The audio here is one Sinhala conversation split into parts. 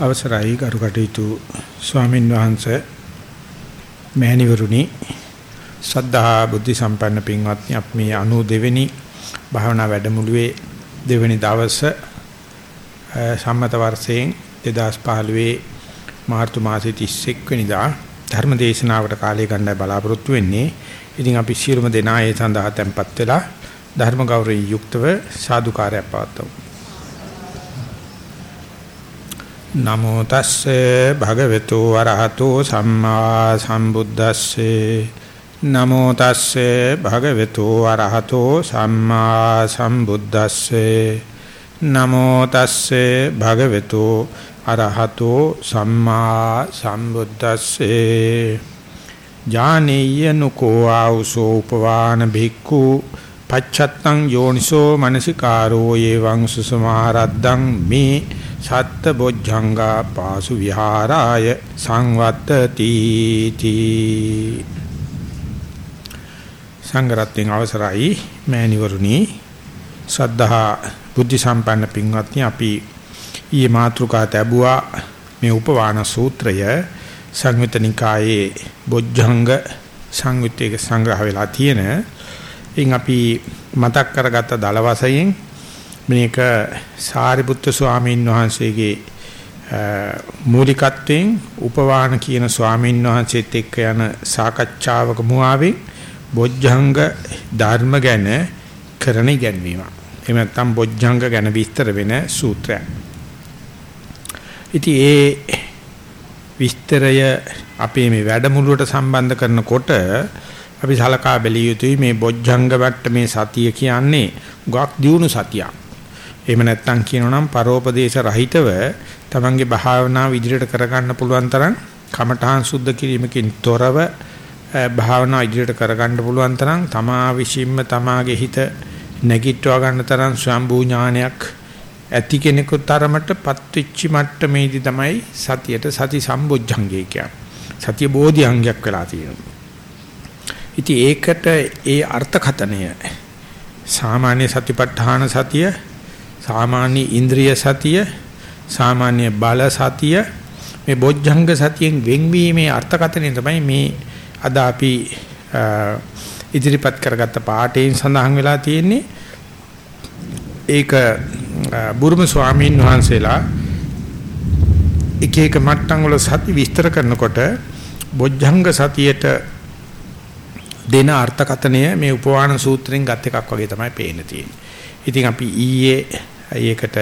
අවසරයි ගරු කටයුතු ස්වාමින් වහන්සේ මෑණිවරුනි සද්ධා බුද්ධ සම්පන්න පින්වත්නි අපි මේ 92 වෙනි භාවනා වැඩමුළුවේ දෙවෙනි දවසේ සම්මත වර්ෂයෙන් 2015 මාර්තු මාසයේ 31 වෙනිදා ධර්ම දේශනාවකට කාලය ගන්නයි බලාපොරොත්තු වෙන්නේ. ඉතින් අපි සියලුම දෙනා ඒ සඳහා tempත් වෙලා ධර්ම ගෞරවයෙන් යුක්තව සාදුකාරයක් පවත්වමු. නමෝ තස්සේ භගවතු වරහතෝ සම්මා සම්බුද්දස්සේ. නමෝ තස්සේ භගවතු වරහතෝ සම්මා සම්බුද්දස්සේ. නමෝ තස්සේ භගවතු අරහතෝ සම්මා සම්බුද්දස්සේ. ඥානීය නුකෝ ආවසෝ උපවාන භික්ඛු පච්චත්තං යෝනිසෝ මනසිකාරෝ යේවං සුසමාරද්දං මේ සත්ත බොජ්ජංගා පාසු විහාරාය සංවත්තති තී සංගරත්ෙන් අවසරයි මෑණිවරුනි. සද්ධා බුද්ධ සම්පන්න පින්වත්නි අපි ඊයේ මාතෘකා තැබුවා මේ උපවාන සූත්‍රය. සංයුතනිකායේ බොජ්ජංග සංයුත්තේක සංග්‍රහ වෙලා තියෙන. ඉන් අපි මතක් කරගත්ත දල වශයෙන් මේක සාරිපුත්තු ස්වාමීන් වහන්සේගේ මූලිකත්වයෙන් උපවාන කියන ස්වාමීන් වහන්සේත් එක්ක යන සාකච්ඡාවක මුවාවේ බොජ්ජංග ධර්ම ගැන කරන ඉගැන්වීම. එහෙම නැත්නම් බොජ්ජංග ගැන විස්තර වෙන සූත්‍රයක්. ඉතින් ඒ විස්තරය අපේ මේ වැඩමුළුවට සම්බන්ධ කරනකොට අපි සලකා බැලිය යුතුයි මේ බොජ්ජංග වට්ට මේ සතිය කියන්නේ ගොක් දියුණු සතියක්. එහෙම නැත්නම් කියනනම් පරෝපදේශ රහිතව තමන්ගේ භාවනාව ඉදිරියට කරගන්න පුළුවන් තරම් කමඨාන් සුද්ධ කිරීමකින් තොරව භාවනාව ඉදිරියට කරගන්න පුළුවන් තරම් තමා විශ්ින්ම තමාගේ හිත නැගිටවා ගන්න තරම් ස්වම්භූ ඥානයක් ඇති කෙනෙකුට තරමටපත් වෙච්ච මට්ටමේදී තමයි සතියට සති සම්බොජ්ජංගය කියන්නේ. සතිය බෝධි අංගයක් වෙලා තියෙනවා. ඉතින් ඒකට ඒ අර්ථකතනය සාමාන්‍ය සතිපට්ඨාන සතිය සාමාන්‍ය ඉන්ද්‍රිය සතිය සාමාන්‍ය බල සතිය මේ බොජ්ජංග සතියෙන් වෙන්වීමේ අර්ථකථනය තමයි මේ අද අපි ඉදිරිපත් කරගත්ත පාඩේෙන් සඳහන් වෙලා තියෙන්නේ ඒක බුරුම ස්වාමීන් වහන්සේලා එක එක මට්ටම් වල සති විස්තර කරනකොට බොජ්ජංග සතියට දෙන අර්ථකථනය මේ උපවාන සූත්‍රයෙන් ගත් එකක් වගේ තමයි පේන්න තියෙන්නේ. ඉතින් අපි ඊයේ ඒකට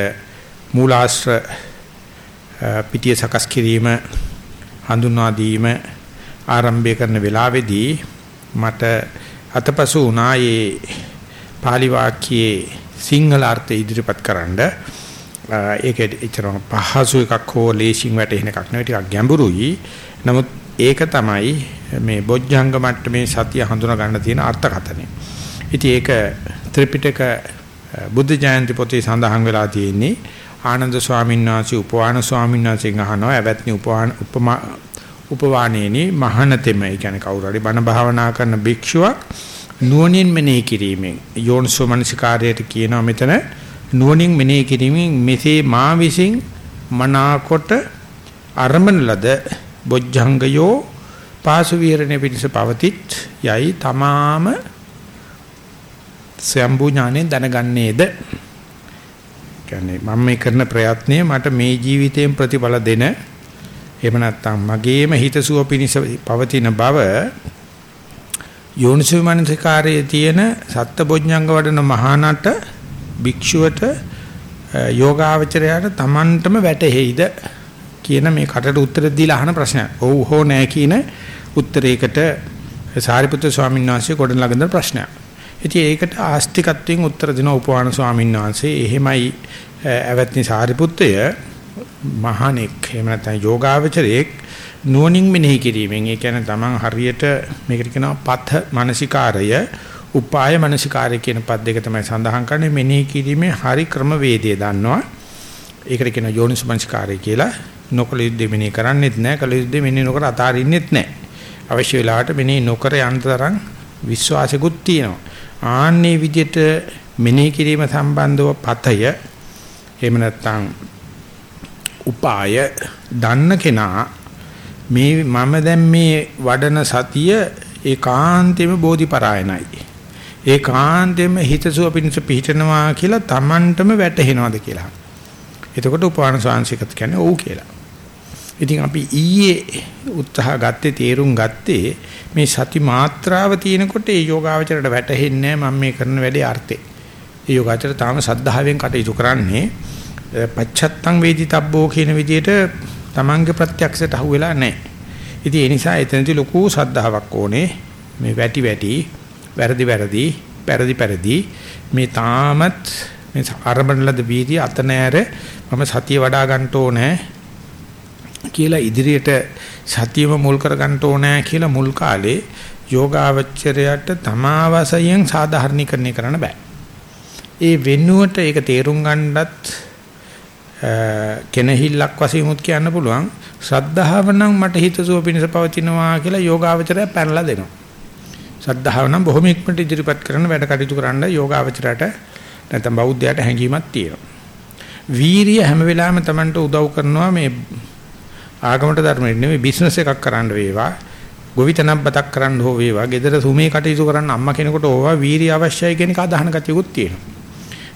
මූලාශ්‍ර පිටිය සකස් කිරීම හඳුන්වා දීම ආරම්භය කරන වෙලාවේදී මට අතපසු වුණා මේ pāli වාක්‍යයේ සිංහල අර්ථය ඉදිරිපත් කරන්න ඒක එතරම් පහසු එකක් හෝ ලේසින් වැටෙන එකක් නෙවෙයි ටිකක් ගැඹුරුයි නමුත් ඒක තමයි මේ බොජ්ජංග මට්ටමේ සතිය හඳුනා ගන්න තියෙන අර්ථකථනය. ඉතින් ඒක ත්‍රිපිටක බුද්ධ ජයන්ති පොතේ සඳහන් වෙලා තියෙන්නේ ආනන්ද ස්වාමීන් වහන්සේ උපවාන ස්වාමීන් වහන්සේගෙන් අහනවා එවත්නි උපවාන උපමා උපවානේනි මහානතෙම ඒ කියන්නේ කවුරු හරි බණ භාවනා කරන භික්ෂුවක් නුවණින් මෙනෙහි කිරීමෙන්. යෝනිසෝ මනසිකාරයට කියනවා මෙතන නුවණින් මෙනෙහි කිරීමෙන් මෙසේ මා විසින් මනාකොට අරමන ලද බොජ්ජංගයෝ පාසු විහරණය පිණිස පවතිත් යයි තමාම ස්වයම්බු ඥාණයෙන් දැනගන්නේද කියන්නේ මම මේ කරන ප්‍රයත්නය මට මේ ජීවිතයෙන් ප්‍රතිඵල දෙන එහෙම නැත්නම් මගේම හිතසුව පිණිස පවතින බව යෝනිසෝ මනසිකාරයේ තියෙන සත්බොඥංග වඩන මහානට භික්ෂුවට යෝගාවචරයට Tamanටම වැටහෙයිද කියන මේ කටට උත්තර දීලා අහන ප්‍රශ්නයක්. ඔව් හෝ නැහැ කියන උත්තරයකට සාරිපුත්‍ර ස්වාමීන් වහන්සේ ගොඩනගන ප්‍රශ්නයක්. ඉතින් ඒකට ආස්තිකත්වයෙන් උත්තර දෙන උපවාන ස්වාමීන් වහන්සේ එහෙමයි ඇවැත්නි සාරිපුත්‍රය මහණෙක් එහෙම නැත්නම් යෝගාවචරයෙක් නුවණින් මෙනෙහි කිරීමෙන් ඒ කියන්නේ තමන් හරියට මේකට කියනවා පත මානසිකාරය උපාය මානසිකාරය කියන පද දෙක තමයි සඳහන් කරන්නේ. මෙනෙහි කිරීමේ හරි ක්‍රම වේදය දන්නවා. ඒකට කියනවා යෝනිස් මානසිකාරය කියලා. නොකල යුද්ධ මෙනෙහි කරන්නෙත් නැහැ කල යුද්ධ මෙනෙහි නොකර අතාරින්නෙත් නැහැ අවශ්‍ය වෙලාවට මෙනෙහි නොකර යන තරම් විශ්වාසෙකුත් තියෙනවා. ආන්නේ විදිහට මෙනෙහි කිරීම සම්බන්ධව පතය එහෙම නැත්නම් උපාය දන්න කෙනා මේ මම දැන් මේ වඩන සතිය ඒකාන්තෙම බෝධිපරායනයි. ඒකාන්තෙම හිතසුව පිණිස පිහිටනවා කියලා Tamanටම වැටහෙනවද කියලා. එතකොට උපවාන සාංශිකත් කියන්නේ ඔව් කියලා. ඉතින් අපි ඊයේ උත්සාහ ගත්තේ තේරුම් ගත්තේ මේ සති මාත්‍රාව තියෙනකොට ඒ යෝගාවචරයට වැටහෙන්නේ මම මේ කරන වැඩේ අර්ථේ. ඒ යෝගාචර තාම සද්ධාවෙන් කටයුතු කරන්නේ පච්චත්තං වේදිතබ්බෝ කියන විදිහට තමන්ගේ ප්‍රත්‍යක්ෂයට අහු වෙලා නැහැ. ඉතින් ඒ නිසා එතනදී ලොකු සද්ධාාවක් ඕනේ. මේ වැටි වැටි වැරදි වැරදි පෙරදි පෙරදි මේ තාමත් මේ ආරම්භන ලද වීර්ය අත නෑර මම සතිය වඩා ගන්න ඕනේ කියලා ඉදිරියට සතියම මුල් කර ගන්න ඕනේ කියලා මුල් කාලේ යෝගාවචරයට තමා වශයෙන් සාධාරණීකරණය කරන්න බෑ. ඒ වෙනුවට ඒක තේරුම් ගන්නත් කෙනහිල්ලක් වශයෙන් උත් කියන්න පුළුවන් ශ්‍රද්ධාව නම් මට හිතසුව පිණිස පවතිනවා කියලා යෝගාවචරය පැනලා දෙනවා. ශ්‍රද්ධාව නම් බොහොම ඉක්මනට ඉදිරිපත් කරන වැඩ කටයුතු කරන්න යෝගාවචරයට නැත්නම් බෞද්ධයාට හැඟීමක් තියෙනවා. වීරිය හැම වෙලාවෙම Tamanට උදව් කරනවා මේ ආගමට ධර්මෙට නෙමෙයි බිස්නස් එකක් කරන්න වේවා. ගොවිතැනක් බතක් කරන්න හෝ වේවා. gedara සුමේ කටයුතු කරන්න අම්මා කෙනෙකුට ඕවා වීරිය අවශ්‍යයි කියන එක අදහන ගතියකුත් තියෙනවා.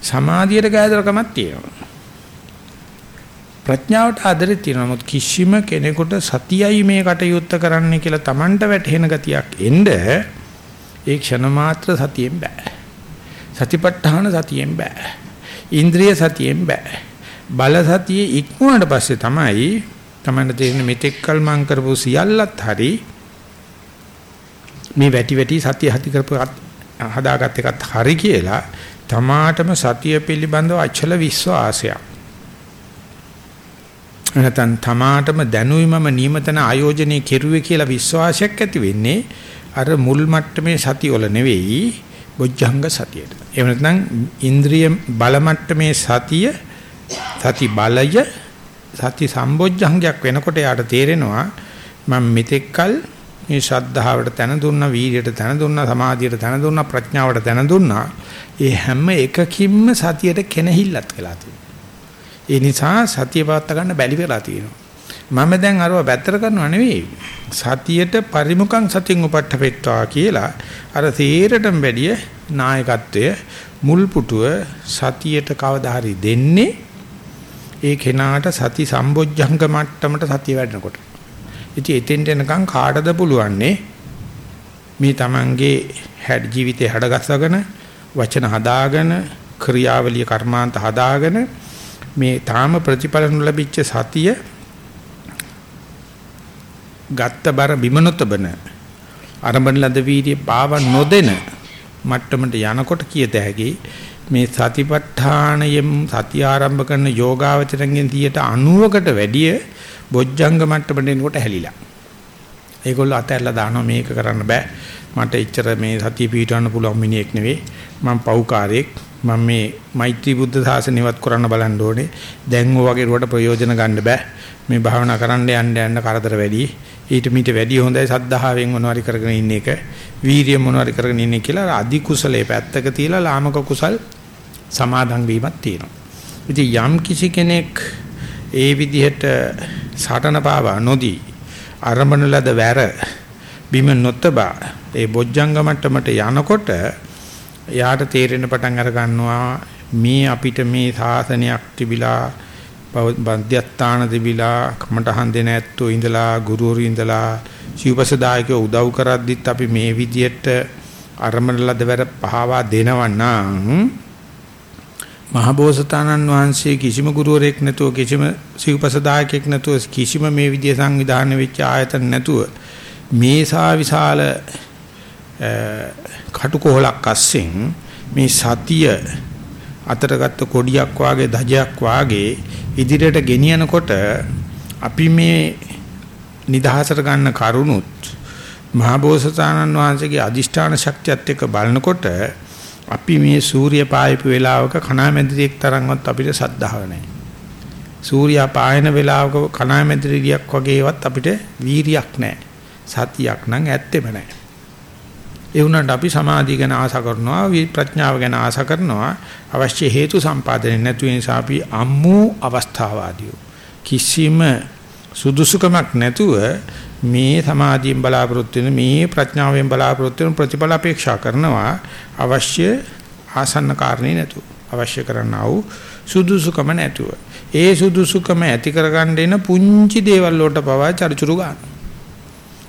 සමාධියට ගෑදරකමක් තියෙනවා. ප්‍රඥාවට ආදරෙත් තියෙනවා. මොකද කිසිම කෙනෙකුට සතියයි මේ කටයුත්ත කරන්න කියලා Tamanට වැටහෙන ගතියක් එන්න ඒ ක්ෂණ මාත්‍ර සතියෙන් බෑ. සතිපට්ඨාන සතියෙන් බෑ. ඉන්ද්‍රිය සතියෙන් බෑ. බල සතියේ ඉක්මුණට පස්සේ තමයි තමන්න තේරෙන මෙතෙක්කල් මං කරපු සියල්ලත් හරි මේ වැටි වැටි සතිය හති කරපු හදාගත් එකත් හරි කියලා තමාටම සතිය පිළිබඳව අචල විශ්වාසයක් නැත්නම් තමාටම දැනුයිමම නියමතන ආයෝජනයේ කෙරුවේ කියලා විශ්වාසයක් ඇති වෙන්නේ අර මුල් මට්ටමේ සතියවල නෙවෙයි බොජ්ජංග සතියට. එහෙම නැත්නම් ඉන්ද්‍රිය බල මට්ටමේ සතිය සති බලය සති සම්බොජ්ජංගයක් වෙනකොට යාට තේරෙනවා මම මෙතෙක්කල් මේ ශ්‍රද්ධාවට තන දුන්නා වීර්යයට තන දුන්නා සමාධියට තන දුන්නා ප්‍රඥාවට තන දුන්නා. ඒ හැම එකකින්ම සතියට කෙනහිල්ලත් වෙලා තියෙනවා. ඒ නිසා සතිය පවත් ගන්න බැලි වෙලා තියෙනවා. මම දැන් අරව පැත්තට කරනව නෙවෙයි. සතියට පරිමුඛං සතින් උපට්ඨපෙත්වා කියලා අර තීරටම වැඩිය නායකත්වය මුල් පුටුව සතියට කවදා හරි දෙන්නේ ඒ කෙනාට සති සම්බොජ්ජංග මට්ටමට සතිය වැඩනකොට. ඉතින් එතෙන්ට එනකන් කාටද පුළුවන්නේ මේ Tamange හැඩ ජීවිතේ හැඩගස්සගෙන වචන හදාගෙන ක්‍රියාවලිය කර්මාන්ත හදාගෙන මේ තාම ප්‍රතිඵල නොලැබිච්ච සතිය ගත්ත බර බිමනොතබන අරඹන ලද වීර්ය පාව නොදෙන මට්ටමට යනකොට කියත හැකි මේ සතිපට්ඨානයෙන් සතිය ආරම්භ කරන යෝගාවචරයෙන් 90කට වැඩිය බොජ්ජංග මට්ටමට එනකොට හැලිලා. ඒගොල්ලෝ අතහැරලා දානවා මේක කරන්න බෑ. මට එච්චර මේ සතිය පිටවන්න පුළුවන් මිනිහෙක් නෙවෙයි. මම පව්කාරයෙක්. මම මේ මෛත්‍රී බුද්ධ ශාසනයවත් කරන්න බලන්න ඕනේ. දැන් ඔය වගේ රුවට ප්‍රයෝජන ගන්න බෑ. මේ භාවනා කරන්න යන්න යන්න කරදර වැඩි. ඊට මීට වැඩි හොඳයි සද්ධාවෙන් මොනවාරි කරගෙන ඉන්න එක. වීරිය මොනවාරි කරගෙන ඉන්නේ කියලා අධි කුසලයේ පැත්තක තියලා ලාමක කුසල් සමාදන් වීමක් තියෙනවා. ඉතින් යම් කිසි කෙනෙක් ඒ විදිහට සටන පාවා නොදී අරඹන ලද වැර බිම නොතබා ඒ බොජ්ජංග මට්ටමට යනකොට යාට තේරෙන පටන් අර ගන්නවා මේ අපිට මේ සාසනයක් තිබිලා බන්ධ්‍යස්ථාන තිබිලා කමටහන් දෙන ඇත්තෝ ඉඳලා ගුරුවරු ඉඳලා සිව්පසදායකව උදව් කරද්දිත් අපි මේ විදියට අරමන ලදවර පහවා දෙනවනම් මහබෝසතාණන් වහන්සේ කිසිම ගුරුවරයෙක් නැතුව කිසිම සිව්පසදායකෙක් නැතුව කිසිම මේ විදිය සංවිධානය වෙච්ච ආයතන නැතුව මේසා විශාල කටුකොහලක් අස්සෙන් මේ සතිය අතරගත්ත කොඩියක් වාගේ දජයක් වාගේ ඉදිරියට ගෙනියනකොට අපි මේ නිදහසට ගන්න කරුණුත් මහබෝසතාණන් වහන්සේගේ අදිෂ්ඨාන ශක්තියත් එක්ක බලනකොට අපි මේ සූර්ය පායපු වේලාවක කණාමැදිරියක් තරම්වත් අපිට සද්ධාව නැහැ. සූර්යා පායන වේලාවක කණාමැදිරියක් වගේවත් අපිට වීරියක් නැහැ. සතියක් නම් ඇත්තෙම නැහැ. ඒ වුණාට අපි සමාධිය ගැන ආශා කරනවා, ප්‍රඥාව ගැන ආශා කරනවා. අවශ්‍ය හේතු සම්පාදනය නැතු නිසා අපි අම්මු අවස්ථාවාදීෝ කිසිම සුදුසුකමක් නැතුව මේ සමාධියෙන් බලාපොරොත්තු වෙන මේ ප්‍රඥාවෙන් බලාපොරොත්තු වෙන ප්‍රතිඵල අපේක්ෂා කරනවා අවශ්‍ය ආසන්න කාරණේ නැතුව අවශ්‍ය කරන්නා වූ සුදුසුකම නැතුව ඒ සුදුසුකම ඇති කරගන්න එන පුංචි දේවල් වලට පවා චරිචුරු ගන්න.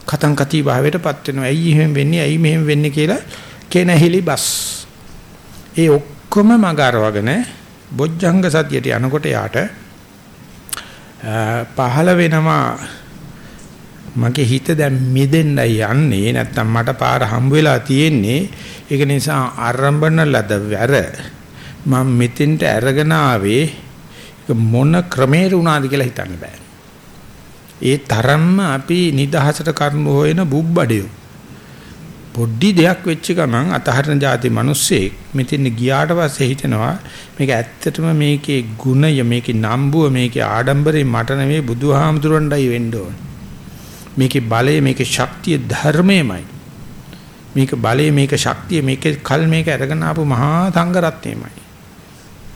කතං කති භාවයටපත් වෙනවා. ඇයි එහෙම වෙන්නේ? ඇයි මෙහෙම වෙන්නේ කියලා කෙනහිලි බස්. ඒ ඔක්කොම මගාරවගෙන බොජ්ජංග සතියට යනකොට යාට පහළ වෙනවා මගේ හිත දැන් මිදෙන්නයි යන්නේ නැත්තම් මට පාර හම්බ වෙලා තියෙන්නේ ඒක නිසා ආරම්භන ලද වැර මම මෙතෙන්ට අරගෙන ආවේ මොන ක්‍රමේට උනාද කියලා හිතන්න බෑ. ඒ තරම්ම අපි නිදහසට කරුණු හොයන බුබ්බඩියෝ. පොඩි දෙයක් වෙච්ච ගමන් අතහරින જાති මිනිස්සෙක් මෙතෙන් ගියාට පස්සේ හිතනවා මේක ඇත්තටම මේකේ ගුණය මේකේ නම්බුව මේකේ ආඩම්බරේ මට නෙවෙයි බුදුහාමුදුරන්ටයි වෙන්න ඕන. මේකේ බලය මේකේ ශක්තිය ධර්මයමයි. මේක බලය මේක ශක්තිය මේකේ කල් මේක අරගෙන ආපු මහා සංඝ රත්නයමයි.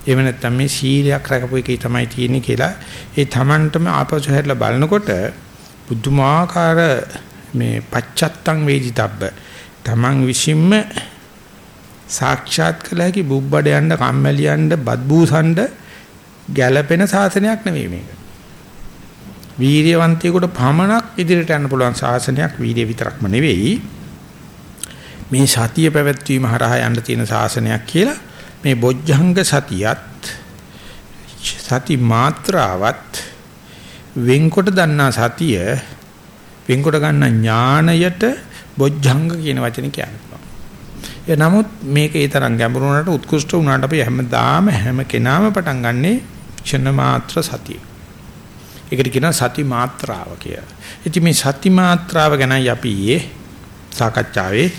එහෙම නැත්නම් මේ සීලයක් රැකපු එකේ තමයි තියෙන්නේ කියලා ඒ Tamanටම ආපසු හැරලා බලනකොට බුද්ධමාකාර මේ පච්චත්තං වේදිතබ්බ Taman විසින්ම සාක්ෂාත් කළ හැකි බුබ්බඩයන්ඩ කම්මැලියන්ඩ බද්බූසන්ඩ ගැළපෙන සාසනයක් නෙවෙයි මේක. වීර්යවන්තයෙකුට පමණක් ඉදිරියට යන්න පුළුවන් සාසනයක් වීර්ය විතරක්ම නෙවෙයි. මේ සතිය පැවැත්වීම හරහා යන්න තියෙන සාසනයක් කියලා මේ බොජ්ජංග සතියත් සති මාත්‍රාවත් වෙන්කොට දන්නා සතිය වෙන්කොට ගන්න ඥාණයට බොජ්ජංග කියන වචනේ කියනවා. ඒ නමුත් මේක ඒ තරම් ගැඹුරු වුණාට උත්කෘෂ්ඨ වුණාට අපි හැමදාම හැම කෙනාම පටන් ගන්නෙ ක්ෂණ මාත්‍ර සතිය. ඒකට කියනවා සති මාත්‍රාව කියලා. ඉතින් මේ සති මාත්‍රාව ගැනයි අපි ඊයේ සාකච්ඡාවේ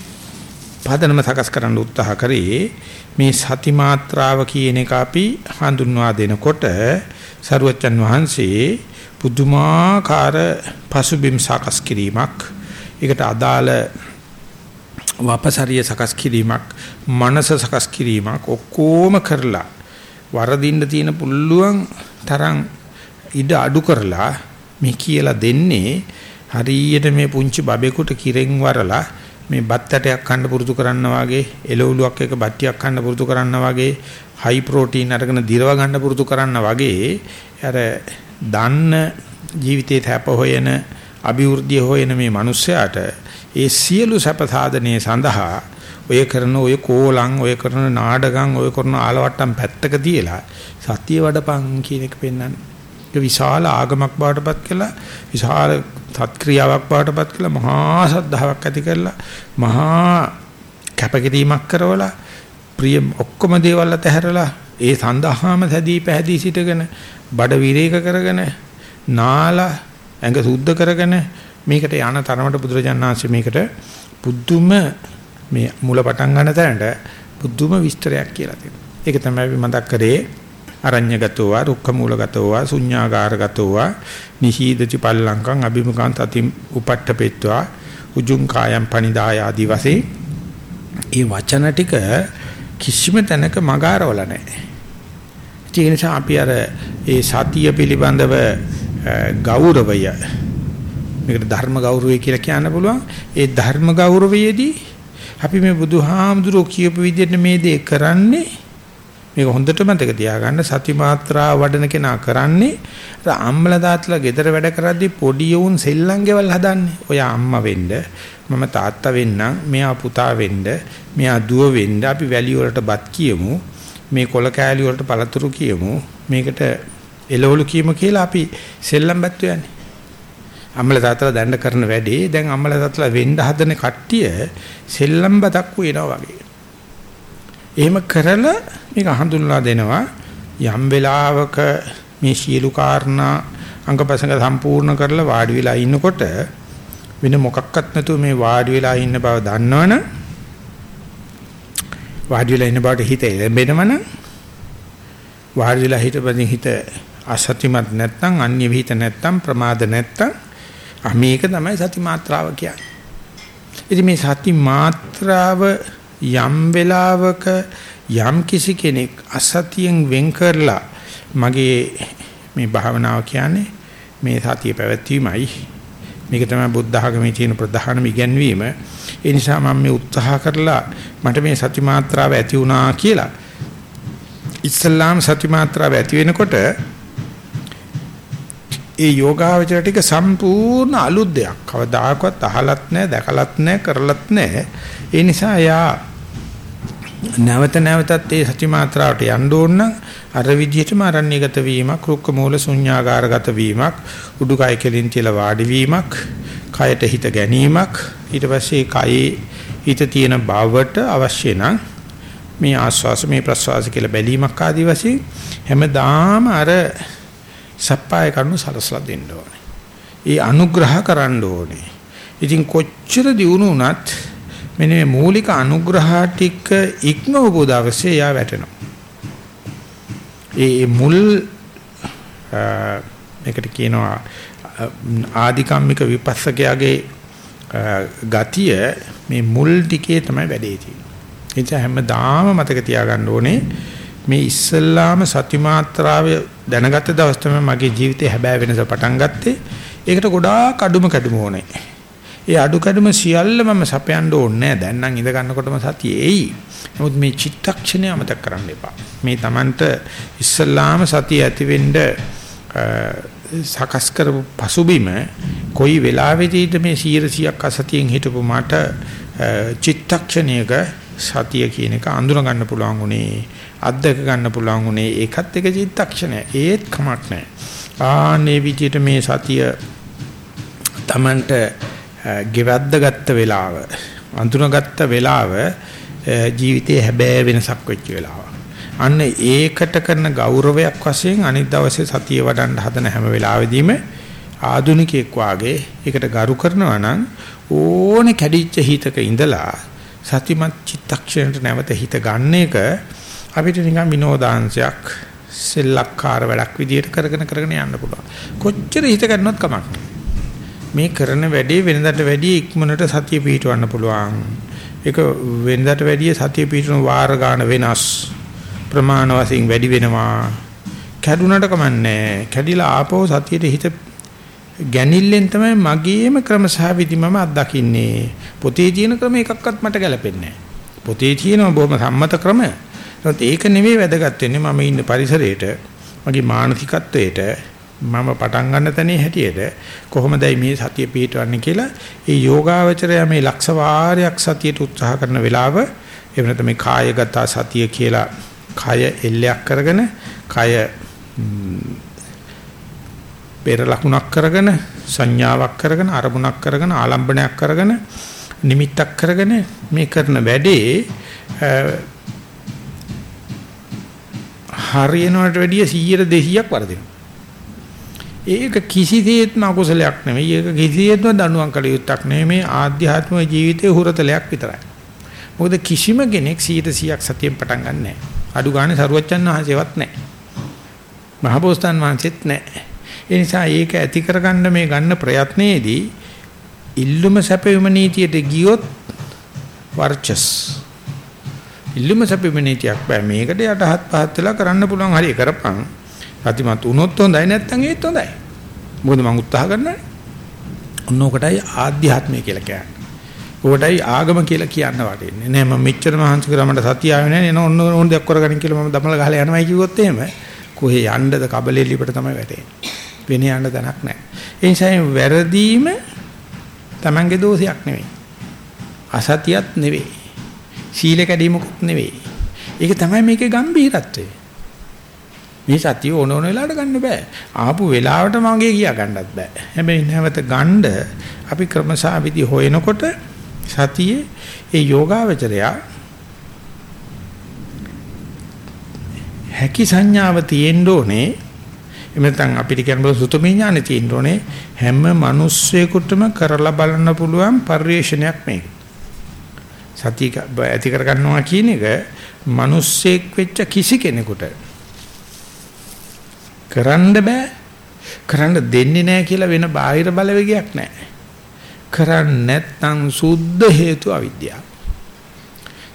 පදනම සකස් කරන්න උත්සාහ කරේ මේ සති මාත්‍රාව කියන එක අපි හඳුන්වා දෙනකොට සරුවච්චන් වහන්සේ පුදුමාකාර පසුබිම් සකස් කිරීමක් ඒකට අදාළ වපසරිය සකස් කිරීමක් මනස සකස් කිරීමක් ඔක්කොම කරලා වරදින්න තියෙන පුළුවන් තරම් ඉඩ අඩු කරලා මේ කියලා දෙන්නේ හරියට මේ පුංචි බබෙකුට කිරෙන් වරලා මේ බත් ඇටයක් කන්න පුරුදු කරන්න වගේ එළවලුවක් එක බට්ටියක් කන්න පුරුදු කරන්න වගේ හයි ප්‍රෝටීන් අරගෙන දිරව ගන්න පුරුදු කරන්න වගේ අර දන්න ජීවිතේ තැප හොයන අභිවෘද්ධිය හොයන මේ මිනිස්සයාට ඒ සියලු සැප සාධනයේ සඳහා ඔය කරන ඔය කෝලං ඔය කරන නාඩගම් ඔය කරන ආලවට්ටම් පැත්තක තියලා සතිය වඩපන් කියන එක පෙන්වන්නේ. ඒක විශාල ආගමක් බවටපත් කළා විශාල සත්ක්‍රියාවක් බවටපත් කළා මහා සද්ධාාවක් ඇති කරලා මහා කැපකිරීමක් කරවලා ප්‍රිය ඔක්කොම දේවල් අතහැරලා ඒ සඳහාම සැදී පැහැදී සිටගෙන බඩ විරේක කරගෙන නාලා ඇඟ සුද්ධ කරගෙන මේකට යන තරමට බුදුරජාණන්සේ මේකට පුදුම මේ මුල පටන් ගන්න තැනට පුදුම විස්තරයක් කියලා තියෙනවා. ඒක තමයි අපි මතක් කරේ අරඤ්‍යගතෝ වා රුක්ඛ මූලගතෝ වා ශුඤ්ඤාගාරගතෝ වා නිහීදති පල්ලංකං අභිමුඛං තති උපට්ඨපෙත්වා උජුං කායම් පනිදාය ආදි වශයෙන් මේ වචන ටික කිසිම තැනක මගාරවල නැහැ. ඒ නිසා අපි අර ඒ සතිය පිළිබඳව ගෞරවය මේකට ධර්ම ගෞරවය කියලා කියන්න පුළුවන්. ඒ ධර්ම ගෞරවයේදී අපි මේ බුදුහාමුදුරුවෝ කියපු විදිහට මේ දේ කරන්නේ මේක හොඳට මතක තියාගන්න සති මාත්‍රා වඩන කෙනා කරන්නේ අර අම්මලා තාත්තලා ගෙදර වැඩ කරද්දී පොඩි යවුන් සෙල්ලම් ගෙවල් හදන්නේ. ඔය අම්මා වෙන්න මම තාත්තා වෙන්නම් මෙයා පුතා වෙන්න මෙයා දුව වෙන්න අපි වැලි වලට බත් කියමු මේ කොල කෑලි වලට පළතුරු කියමු මේකට එළවලු කියමු කියලා අපි සෙල්ලම් බත් යන්නේ. අම්මලා තාත්තලා දැන්න කරන වැඩේ දැන් අම්මලා තාත්තලා වෙන්න හදන කට්ටිය සෙල්ලම් බතක් වෙනවා වගේ. එහෙම කරලා මේක හඳුන්ලා දෙනවා යම් වෙලාවක මේ සියලු කාරණා අංගපසංග සම්පූර්ණ කරලා වාඩි වෙලා ඉන්නකොට වෙන මොකක්වත් නැතුව මේ වාඩි වෙලා ඉන්න බව දන්නවනම් වාඩි වෙලා ඉන්න බවට හිත එළඹෙනවනම් වාඩි වෙලා හිටපදින් හිත අසත්‍යමත් නැත්නම් අන්‍ය විහිත නැත්නම් ප්‍රමාද නැත්නම් මේක තමයි සති මාත්‍රාව කියන්නේ. ඉතින් මේ සති මාත්‍රාව යම් වෙලාවක යම් කිසි කෙනෙක් අසතියෙන් වෙන් කරලා මගේ මේ භාවනාව කියන්නේ මේ සතිය පැවැත්වීමයි. මේක තමයි බුද්ධ ධර්මයේ තියෙන ප්‍රධානම ඉගැන්වීම. ඒ නිසා මම මේ උත්සාහ කරලා මට මේ සති මාත්‍රාව ඇති වුණා කියලා. ඉස්ලාම් සති මාත්‍රාව ඇති වෙනකොට ඒ යෝගාවචර ටික සම්පූර්ණ අලුත් දෙයක්. කවදාකවත් අහලත් නැහැ, දැකලත් නැහැ, කරලත් නැහැ. ඒ නිසා යා නැවත නැවතත් ඒ සති මාත්‍රාවට යන්න ඕන නම් අර විදිහටම අරණ්‍යගත වීමක්, රුක්ක මූල ශුන්‍යාකාරගත වීමක්, උඩුකය කෙලින් තියලා වාඩි වීමක්, කයට හිත ගැනීමක්, ඊට පස්සේ කයේ හිත තියෙන බවට අවශ්‍ය නම් මේ ආස්වාස මේ ප්‍රස්වාස කියලා බැලීමක් ආදී වශයෙන් හැමදාම අර සප්පාය කරුණු සලසලා දෙන්න ඕනේ. ඒ අනුග්‍රහ කරන්න ඕනේ. ඉතින් කොච්චර දියුණු වුණත් මෙන්න මේ මූලික අනුග්‍රහ ටික ඉක්මවපු දවසේ යා වැටෙනවා. ඒ මුල් මේකට කියනවා ආධිකම්මික විපස්සකයාගේ ගතිය මේ මුල් ටිකේ තමයි වැඩේ තියෙන්නේ. ඒ නිසා හැමදාම මතක තියාගන්න ඕනේ මේ ඉස්සල්ලාම සති මාත්‍රාව දැනගත්ත දවස් තමයි මගේ ජීවිතේ හැබෑ වෙනස පටන් ගත්තේ. ඒකට ගොඩාක් අඩුම කැඩුම ඕනේ. ඒ අඩු කැඩුම සියල්ල මම සපයන්න ඕනේ නැහැ. දැන් නම් ඉඳ ගන්නකොටම සතිය එයි. නමුත් මේ චිත්තක්ෂණය අමතක කරන්න එපා. මේ Tamanට ඉස්සල්ලාම සතිය ඇතිවෙන්න සකස් කරපු පසුබිම කොයි වෙලාවෙදීද මේ 100ක් අසතියෙන් හිටපු මට චිත්තක්ෂණයක සතිය කියන එක අඳුන ගන්න පුළුවන් උනේ අත්දක ගන්න පුළුවන් උනේ ඒකත් එක චිත්තක්ෂණය ඒත් කමක් නැහැ ආනේ විදිහට මේ සතිය Tamanට ගෙවද්ද ගත්ත වෙලාව අඳුනගත්ත වෙලාව ජීවිතේ හැබෑ වෙනසක් වෙච්ච වෙලාව. අන්න ඒකට කරන ගෞරවයක් වශයෙන් අනිත් දවසේ සතිය වඩන්න හදන හැම වෙලාවෙදීම ආදුනිකයෙක් වාගේ ඒකට ගරු කරනවා නම් ඕනේ කැඩිච්ච හිතක ඉඳලා සතිමත් චිත්තක්ෂණයට නැවත හිත ගන්න එක අපිට නිකන් විනෝදාංශයක් සෙල්ලක්කාර වැඩක් විදියට කරගෙන කරගෙන යන්න පුළුවන්. කොච්චර හිත ගන්නවත් කමක් මේ කරන වැඩේ වෙනදට වැඩිය ඉක්මනට සතිය පිහිටවන්න පුළුවන්. ඒක වෙනදට වැඩිය සතිය පිහිටවන වාර ගන්න වෙනස්. ප්‍රමාණ වශයෙන් වැඩි වෙනවා. කැඩුනට කමන්නේ. කැඩිලා ආපහු සතියට හිත ගැනිල්ලෙන් තමයි මගේම ක්‍රම සහ විදි මම අත්දකින්නේ. පොතේ තියෙන ක්‍රම එකක්වත් මට ගැලපෙන්නේ නැහැ. පොතේ තියෙන බොහොම සම්මත ක්‍රම. නමුත් ඒක නෙවෙයි වැදගත් වෙන්නේ මම ඉන්න පරිසරයට, මගේ මානසිකත්වයට, මම පටන් ගන්න තැනේ හැටියට කොහොමදයි මේ සතිය පිටවන්නේ කියලා ඒ යෝගාවචරය මේ ලක්ෂ වාරයක් සතියට උත්සාහ කරන වෙලාව එහෙම නැත්නම් මේ කායගත සතිය කියලා කය එල්ලයක් කරගෙන කය පෙර ලකුණක් කරගෙන සංඥාවක් කරගෙන අරමුණක් කරගෙන ආලම්බණයක් කරගෙන නිමිත්තක් කරගෙන මේ කරන වැඩේ හරියනවට වැඩිය 100 200ක් වර්ධිනවා. ඒක කිසිසේත්ම අකුසලයක් නෙවෙයි. ඒක කිසිසේත්ම දඬුවම් කළ යුත්තක් නෙවෙයි. මේ ආධ්‍යාත්මික ජීවිතයේ හුරතලයක් විතරයි. මොකද කිසිම කෙනෙක් 100%ක් සතියෙන් පටන් ගන්නෑ නැහැ. අඩු ගානේ සරුවච්චන් වහන්සේවත් නැහැ. මහබෝසතාන් වහන්සේත් නැහැ. ඒ නිසා ඒක ඇති කරගන්න මේ ගන්න ප්‍රයත්නයේදී ඉල්ලුම සැපෙම නීතියට ගියොත් වර්චස් ඉල්ලුම සැපෙම නීතියක් බෑ මේකට යටහත් පහත් වෙලා කරන්න පුළුවන් හරිය කරපන් ප්‍රතිමත් උනොත් හොඳයි නැත්නම් ඒත් හොඳයි මොකද මම උත්සාහ කරන්නේ ඔන්නෝකටයි ආධ්‍යාත්මය කියලා කියන්නේ ඔකටයි ආගම කියලා කියන්න වටින්නේ නෑ මම මෙච්චර මහන්සි කරා මට සතිය ආවේ නෑ එන ඔන්න ඕන දෙයක් කරගන්න කියලා මම දමල ගහලා යනවායි කිව්වොත් එහෙම කොහේ යන්නද කබලේ ලිපට තමයි වැටෙන්නේ වෙන යන්න තැනක් නැහැ. ඒ නිසා වැරදීම Tamange දෝෂයක් නෙවෙයි. අසතියත් නෙවෙයි. සීල කැඩීමකුත් නෙවෙයි. ඒක තමයි මේකේ ගැඹීරත්වය. මේ සතිය ඕන ඕන වෙලාවට ගන්න බෑ. ආපු වෙලාවට මගේ කියා ගන්නත් බෑ. හැබැයි නැවත ගන්න අපි ක්‍රමසාවිදි හොයනකොට සතියේ ඒ යෝගාවචරයා හැකි සංඥාව තියෙන්න ඕනේ එහෙම නැත්නම් අපිට කියන්න බල සුතමේ ඥානෙ තියෙන්න ඕනේ හැම මිනිස්සෙකුටම කරලා බලන්න පුළුවන් පරිශ්‍රණයක් මේක. සතිය ඇති කර ගන්නවා කියන එක මිනිස්සෙක් වෙච්ච කිසි කෙනෙකුට කරන්න බෑ කරන්න දෙන්නේ නැහැ කියලා වෙන බාහිර බලවේගයක් නැහැ. කරන්නේ නැත්නම් සුද්ධ හේතු අවිද්‍යාව.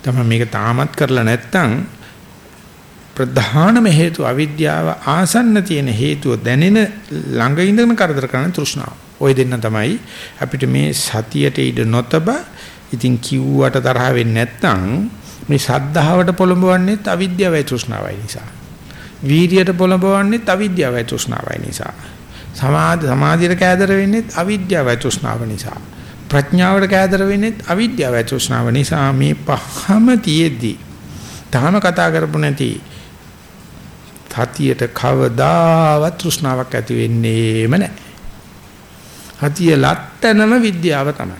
තමයි මේක තාමත් කරලා නැත්නම් ප්‍රධානම හේතු අවිද්‍යාව ආසන්න තියෙන හේතුව දැනෙන ළඟ ඉඳගෙන කරදර කරන තෘෂ්ණාව. ওই දෙන්න තමයි අපිට මේ සතියට ඉඩ නොතබ ඉතින් කිව්වට තරහ වෙන්නේ නැත්නම් මේ සද්ධාවට පොළඹවන්නේත් අවිද්‍යාවයි තෘෂ්ණාවයි නිසා. වීරියට පොළඹවන්නේත් අවිද්‍යාවයි තෘෂ්ණාවයි නිසා. සමාධි සමාධියට කෑදර වෙන්නේත් අවිද්‍යාවයි තෘෂ්ණාව නිසා. ප්‍රඥාවට කෑදර වෙන්නේත් අවිද්‍යාවයි තෘෂ්ණාව නිසා මේ පහම තියෙද්දි තාම කතා කරපු නැති සතියට කවදාවත් තෘෂ්ණාවක් ඇති වෙන්නේම නැහැ. සතිය ලැත්තනම විද්‍යාව තමයි.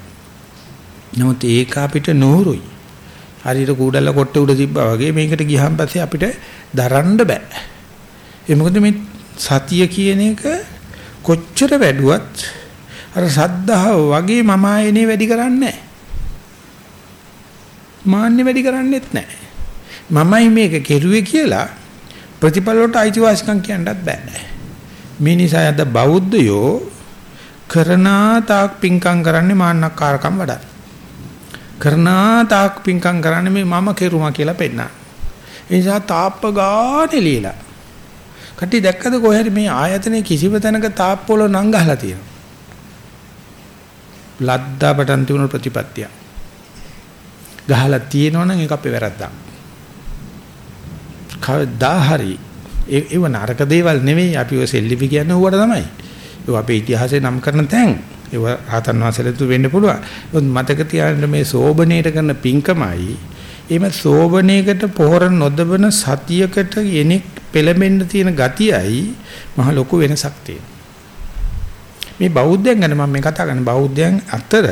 නමුත් ඒක අපිට නෝරුයි. හරියට කූඩල්ල කොට්ට උඩ තිබ්බා වගේ මේකට ගියහන් පස්සේ අපිට දරන්න බෑ. ඒ මොකද මේ සතිය කියන එක කොච්චර වැඩුවත් අර සද්ධාව වගේ මම ආයනේ වැඩි කරන්නේ නැහැ. මාන්නේ වැඩි කරන්නේත් නැහැ. මමයි මේක කෙරුවේ කියලා ප්‍රතිපල වලට අයිතිවාසිකම් කියන්නත් බෑ. මේ නිසා අද බෞද්ධයෝ කරනා තාක් පිංකම් කරන්නේ මාන්නක්කාරකම් වඩා. කරනා තාක් පිංකම් කරන්නේ මේ මම කෙරුමා කියලා පෙන්නන. ඒ නිසා තාප්ප ගානේ লীලා. කටි දැක්කද කොහේරි මේ ආයතනයේ කිසිම තැනක තාප්පවල නම් ගහලා තියෙනවා. ලද්දා පටන් තිබුණු ප්‍රතිපත්තිය. ගහලා තියෙනවනම් ඒක අපේ වැරද්දක්. කවදා හරි ඒව නරක දේවල් නෙවෙයි අපි ඔය සෙල්ලිපි කියන්නේ ඌවට තමයි. ඒක අපේ ඉතිහාසයේ නම් කරන තැන්. ඒව රහතන් වහන්සේලතු වෙන්න පුළුවන්. ඒත් මතක තියාගන්න මේ සෝබනේට කරන පිංකමයි එimhe සෝබනේකට පොහොර නොදබන සතියකට එනෙක් පෙළඹෙන්න තියෙන ගතියයි මහ ලොකු වෙනසක් තියෙනවා. මේ බෞද්ධයන් ගැන මම මේ කතා කරන්නේ බෞද්ධයන් අතර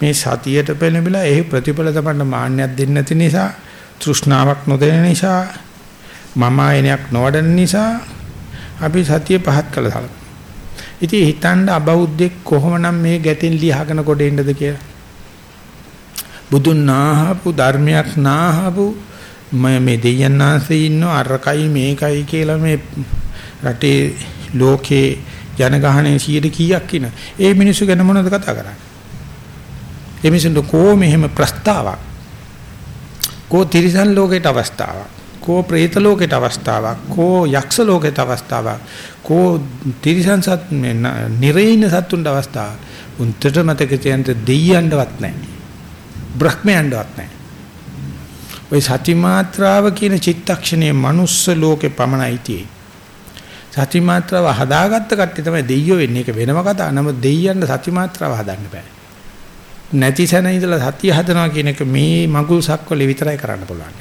මේ සතියට පෙළඹිලා ඒ ප්‍රතිඵල තමයි මාන්නයක් දෙන්නේ නැති නිසා තෘෂ්ණාවක් නොදෙන නිසා මම ආයනයක් නොවඩන නිසා අපි සතිය පහත් කළ සලකනවා. ඉතින් හිතන්න අබෞද්ධෙක් කොහොමනම් මේ ගැටෙන් ලියහගෙන කොට එන්නද කියලා. බුදුන් නාහපු ධර්මයක් නාහපු මේ දෙයයන්ාන්සේ ඉන්න අරකයි මේකයි කියලා මේ රටේ ලෝකේ ජනගහනයේ 100 කීයක් ඉන. ඒ මිනිස්සු ගැන මොනවද කතා කරන්නේ? ඒ මිනිස්සුන්ට කෝ මෙහෙම ප්‍රස්තාවක්? කෝ තිරිසන් ලෝකයට අවස්ථාවක්? කෝ പ്രേත ලෝකයට අවස්ථාවක්? කෝ යක්ෂ ලෝකයට අවස්ථාවක්? කෝ තිරිසන් සත් නිරේින සත්තුන්ට අවස්ථාවක්? උන්ට මතක තියන්ට දෙයියන්වත් නැහැ. බ්‍රහ්මයන්වත් නැහැ. ওই සති මාත්‍රාව කියන චිත්තක්ෂණයේ manuss ලෝකේ පමණයි තියෙන්නේ. සති මාත්‍රාව හදාගත්ත කට්ටිය තමයි දෙයියෝ වෙන්නේ. ඒක වෙනම කතාවක් නමුත් දෙයියන්ට සති මාත්‍රාව හදන්න බෑ. නැති සැන ඉඳලා සතිය හදනවා කියන එක මේ මගුල් සක්වලේ විතරයි කරන්න පුළුවන්.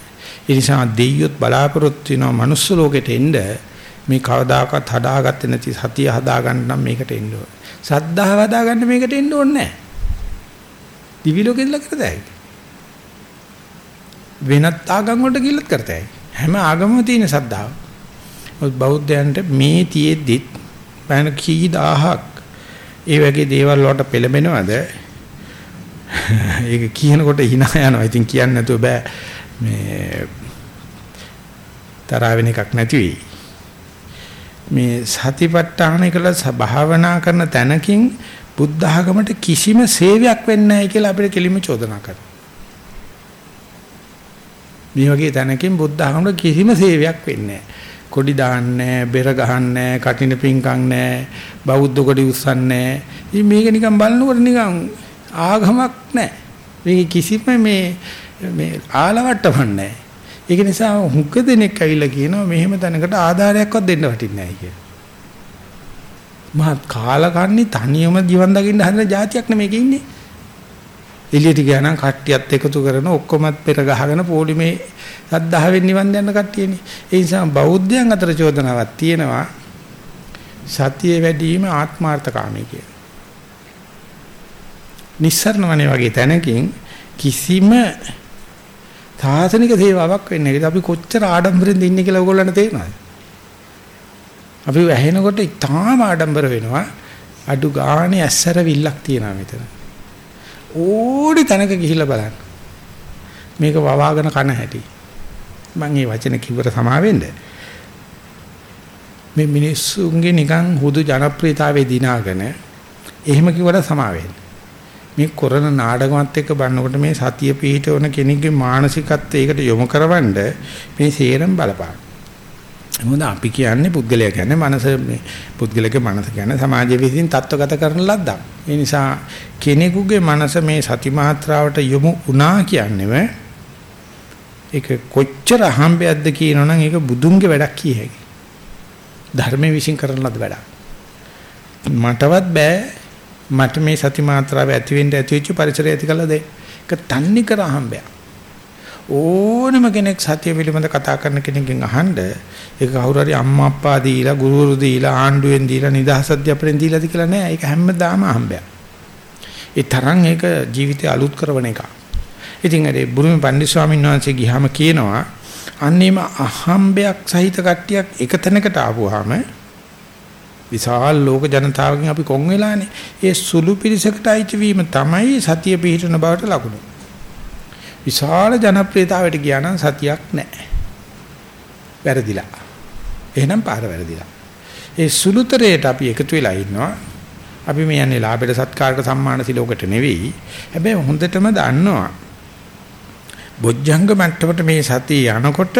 ඒ නිසා දෙයියොත් බලාපොරොත්තු වෙනවා manuss ලෝකෙට එන්න. මේ කවදාකවත් හදාගත්තේ නැති සතිය හදාගන්න නම් මේකට එන්න ඕන. සද්ධාව හදාගන්න මේකට එන්න ඕනේ නැහැ. දිවි ලෝකෙ ඉඳලා කරතයි. වෙනත් ආගම් වලට ගිහිල්ලත් කරතයි. හැම ආගමම තියෙන සද්ධාව. බෞද්ධයන්ට මේ තියෙද්දිත් බෑන කී දහහක් ඒ වගේ දේවල් වලට පෙළඹෙනවද? ඒක කියනකොට hina යනවා. ඉතින් කියන්න නැතුව බෑ. මේ තරහ වෙන එකක් නැති වෙයි. මේ සතිපට්ඨාන කළා භාවනා කරන තැනකින් බුද්ධ ආගමට කිසිම සේවයක් වෙන්නේ නැහැ කියලා අපිට කෙලිම චෝදනා කරනවා. මේ වගේ තැනකින් බුද්ධ ආගමට කිසිම සේවයක් වෙන්නේ නැහැ. කොඩි දාන්නේ බෙර ගහන්නේ කටින පිංකම් නැහැ බෞද්ධ කොඩි උස්සන්නේ ඉතින් මේක නිකන් බලනකොට නිකන් ආගමක් නැහැ මේක කිසිම මේ මේ ආලවට්ටමක් නැහැ. ඒක නිසා හුඟ දෙනෙක් ඇවිල්ලා කියනවා මෙහෙම තැනකට ආධාරයක්වත් දෙන්න වටින්නේ නැහැ කියලා. මහත් කාලකන්ණි තනියම ජීවන් දකින්න හදන જાතියක් නෙමේක ඉන්නේ. එළියට ගියානම් කට්ටියත් එකතු කරන ඔක්කොමත් පෙර ගහගෙන පොලිමේ සද්ධාවෙන් නිවන් යන කට්ටියනේ. ඒ නිසා බෞද්ධයන් අතර චෝදනාවක් තියෙනවා. සතිය වැඩිම ආත්මార్థකාමී කියලා. නිස්සරණවනේ වගේ තැනකින් කිසිම සාසනික සේවාවක් වෙන්නේ නැහැ. අපි කොච්චර ආඩම්බරෙන්ද ඉන්නේ කියලා ඔයගොල්ලන්ට තේරෙනවද? අපි ඇහෙනකොට ඉතාම ආඩම්බර වෙනවා. අඩු ගානේ ඇස්සර විල්ලක් තියෙනවා මෙතන. ඕඩි තැනක ගිහිල්ලා බලන්න. මේක වවාගෙන කන හැටි. මම මේ වචන කිව්වට සමාවෙන්න. මේ මිනිස්සුන්ගේ නිකන් හුදු ජනප්‍රියතාවයේ දිනාගෙන එහෙම කිව්වට සමාවෙන්න. මේ කරන නාඩගමත් එක්ක බලනකොට මේ සතිය පිහිටවන කෙනෙක්ගේ මානසිකත්වයකට යොමු කරවන්න මේ සේරම බලපාන. මොකද අපි කියන්නේ පුද්ගලයා කියන්නේ මනස මේ පුද්ගලගේ මනස කියන්නේ සමාජයේ විසින් තත්වගත කරන ලද්දක්. ඒ නිසා කෙනෙකුගේ මනස මේ සති මාත්‍රාවට යොමු වුණා කියන්නේම ඒක කොච්චර අහම්බයක්ද කියනවනම් ඒක බුදුන්ගේ වැඩක් කිය හැකියි. ධර්මයේ විශ්ින් කරන ලද වැඩක්. මටවත් බෑ මට මේ සති මාත්‍රාව ඇති වෙන්න ඇති වෙච්ච පරිසරය ඇති කළා දෙයි. ඒක තන්නේ කර අහම්බයක්. ඕනම කෙනෙක් සත්‍ය පිළිබඳ කතා කරන කෙනෙක්ගෙන් අහන්න ඒක කවුරු හරි අම්මා අප්පා දීලා ගුරුවරු දීලා ආණ්ඩුවෙන් දීලා නිදහස් අධ්‍යාපනයෙන් දීලාද කියලා නෑ ඒක හැමදාම අහම්බයක්. ඒ තරම් ඒක ජීවිතය අලුත් කරන එක. ඉතින් අර බුරුමේ පන්දි ස්වාමීන් වහන්සේ ගියාම කියනවා අන්නේම අහම්බයක් සහිත කට්ටියක් එක තැනකට ආවොහම විශාල ලෝක ජනතාවකින් අපි කොන් වෙලානේ. ඒ සුළු පිරිසකට අයිති වීම තමයි සතිය පිහිටන බවට ලකුණු. විශාල ජනප්‍රියතාවයට ගියා නම් සතියක් නැහැ. වැරදිලා. එහෙනම් පාර වැරදිලා. ඒ සුළුතරයට අපි එකතු වෙලා ඉන්නවා. අපි මේ යන්නේ ලාභයට සත්කාරයට සම්මාන සිලෝකට නෙවෙයි. හැබැයි හොඳටම දන්නවා. බොජ්ජංග මට්ටමට මේ සතිය යනකොට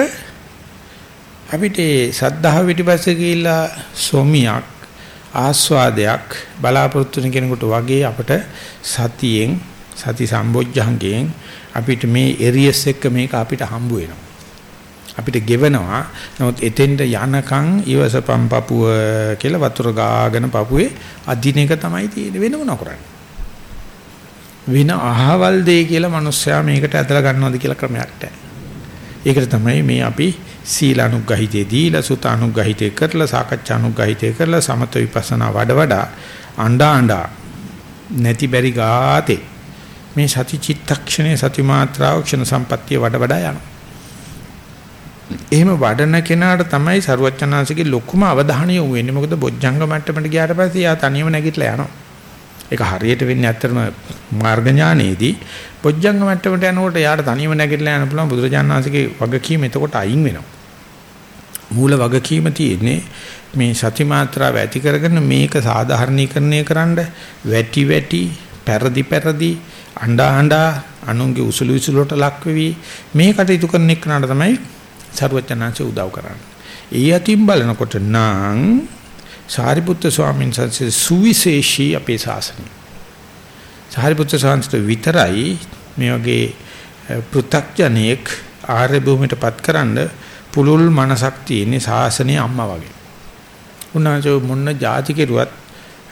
අපිට සද්ධාව පිටිපස්සේ ගිහිල්ලා සොමියක් ආස්වාදයක් බලාපොරොත්තු වෙන කෙනෙකුට වගේ අපිට සතියෙන් සති සම්බොජ්ජංගයෙන් අපිට මේ එරියස් එක්ක මේක අපිට හම්බ වෙනවා. අපිට ගෙවනවා. නමුත් එතෙන්ට යනකම් ඉවසපම් පපුව කියලා වතුර ගාගෙන පපුවේ අදින එක තමයි තියෙන්නේ වෙන මොන කරන්නේ. වෙන අහවල් දෙය කියලා මිනිස්සයා මේකට ඇදලා ගන්නවද කියලා ක්‍රමයක් නැහැ. ඒකට තමයි මේ අපි සීලානුග්‍රහිතේ දීලා සුතානුග්‍රහිතේ කරලා සාකච්ඡානුග්‍රහිතේ කරලා සමත විපස්සනා වඩ වඩා අඬා අඬා නැති බැරි ගාතේ මේ සති චිත්තක්ෂණේ සති මාත්‍රාව ක්ෂණ සම්පත්තිය වඩ වඩා යනවා. එහෙම වඩන කෙනාට තමයි සරුවචනාංශගේ ලොකුම අවධානය යොමු වෙන්නේ. මොකද බොජ්ජංග මට්ටමට ගියාට පස්සේ යා තනියම නැගිටලා යනවා. ඒක හරියට වෙන්නේ ඇත්තටම මාර්ග ඥානයේදී බොජ්ජංග මට්ටමට යනකොට යාට තනියම නැගිටලා යන්න පුළුවන් බුදුරජාණන්සේගේ වගකීම එතකොට අයින් වෙනවා. මූල වගකීම තියෙන්නේ මේ සති මාත්‍රාව ඇති කරගෙන මේක සාධාරණීකරණය කරන්න වැටි වැටි පෙරදි පෙරදි අඬා අඬා අනුන්ගේ උසුළු විසුලට ලක් වෙවි මේ කටයුතු කරන එක්කනට තමයි සරුවචනාංශය උදව් කරන්නේ. ඒ අතින් බලනකොට නම් සාරිපුත්‍ර ස්වාමීන් වහන්සේ සුවිශේෂී අපේ ශාසනය. සාරිපුත්‍ර ස්වාමීන් විතරයි මේ වගේ පෘ탁ජනෙක් ආර්ය භූමියටපත් කරන්න පුලුල් මනසක් තියෙන ශාසනයේ අම්මා වගේ. උන්වහන්සේ මොන්න જાති කෙරුවත්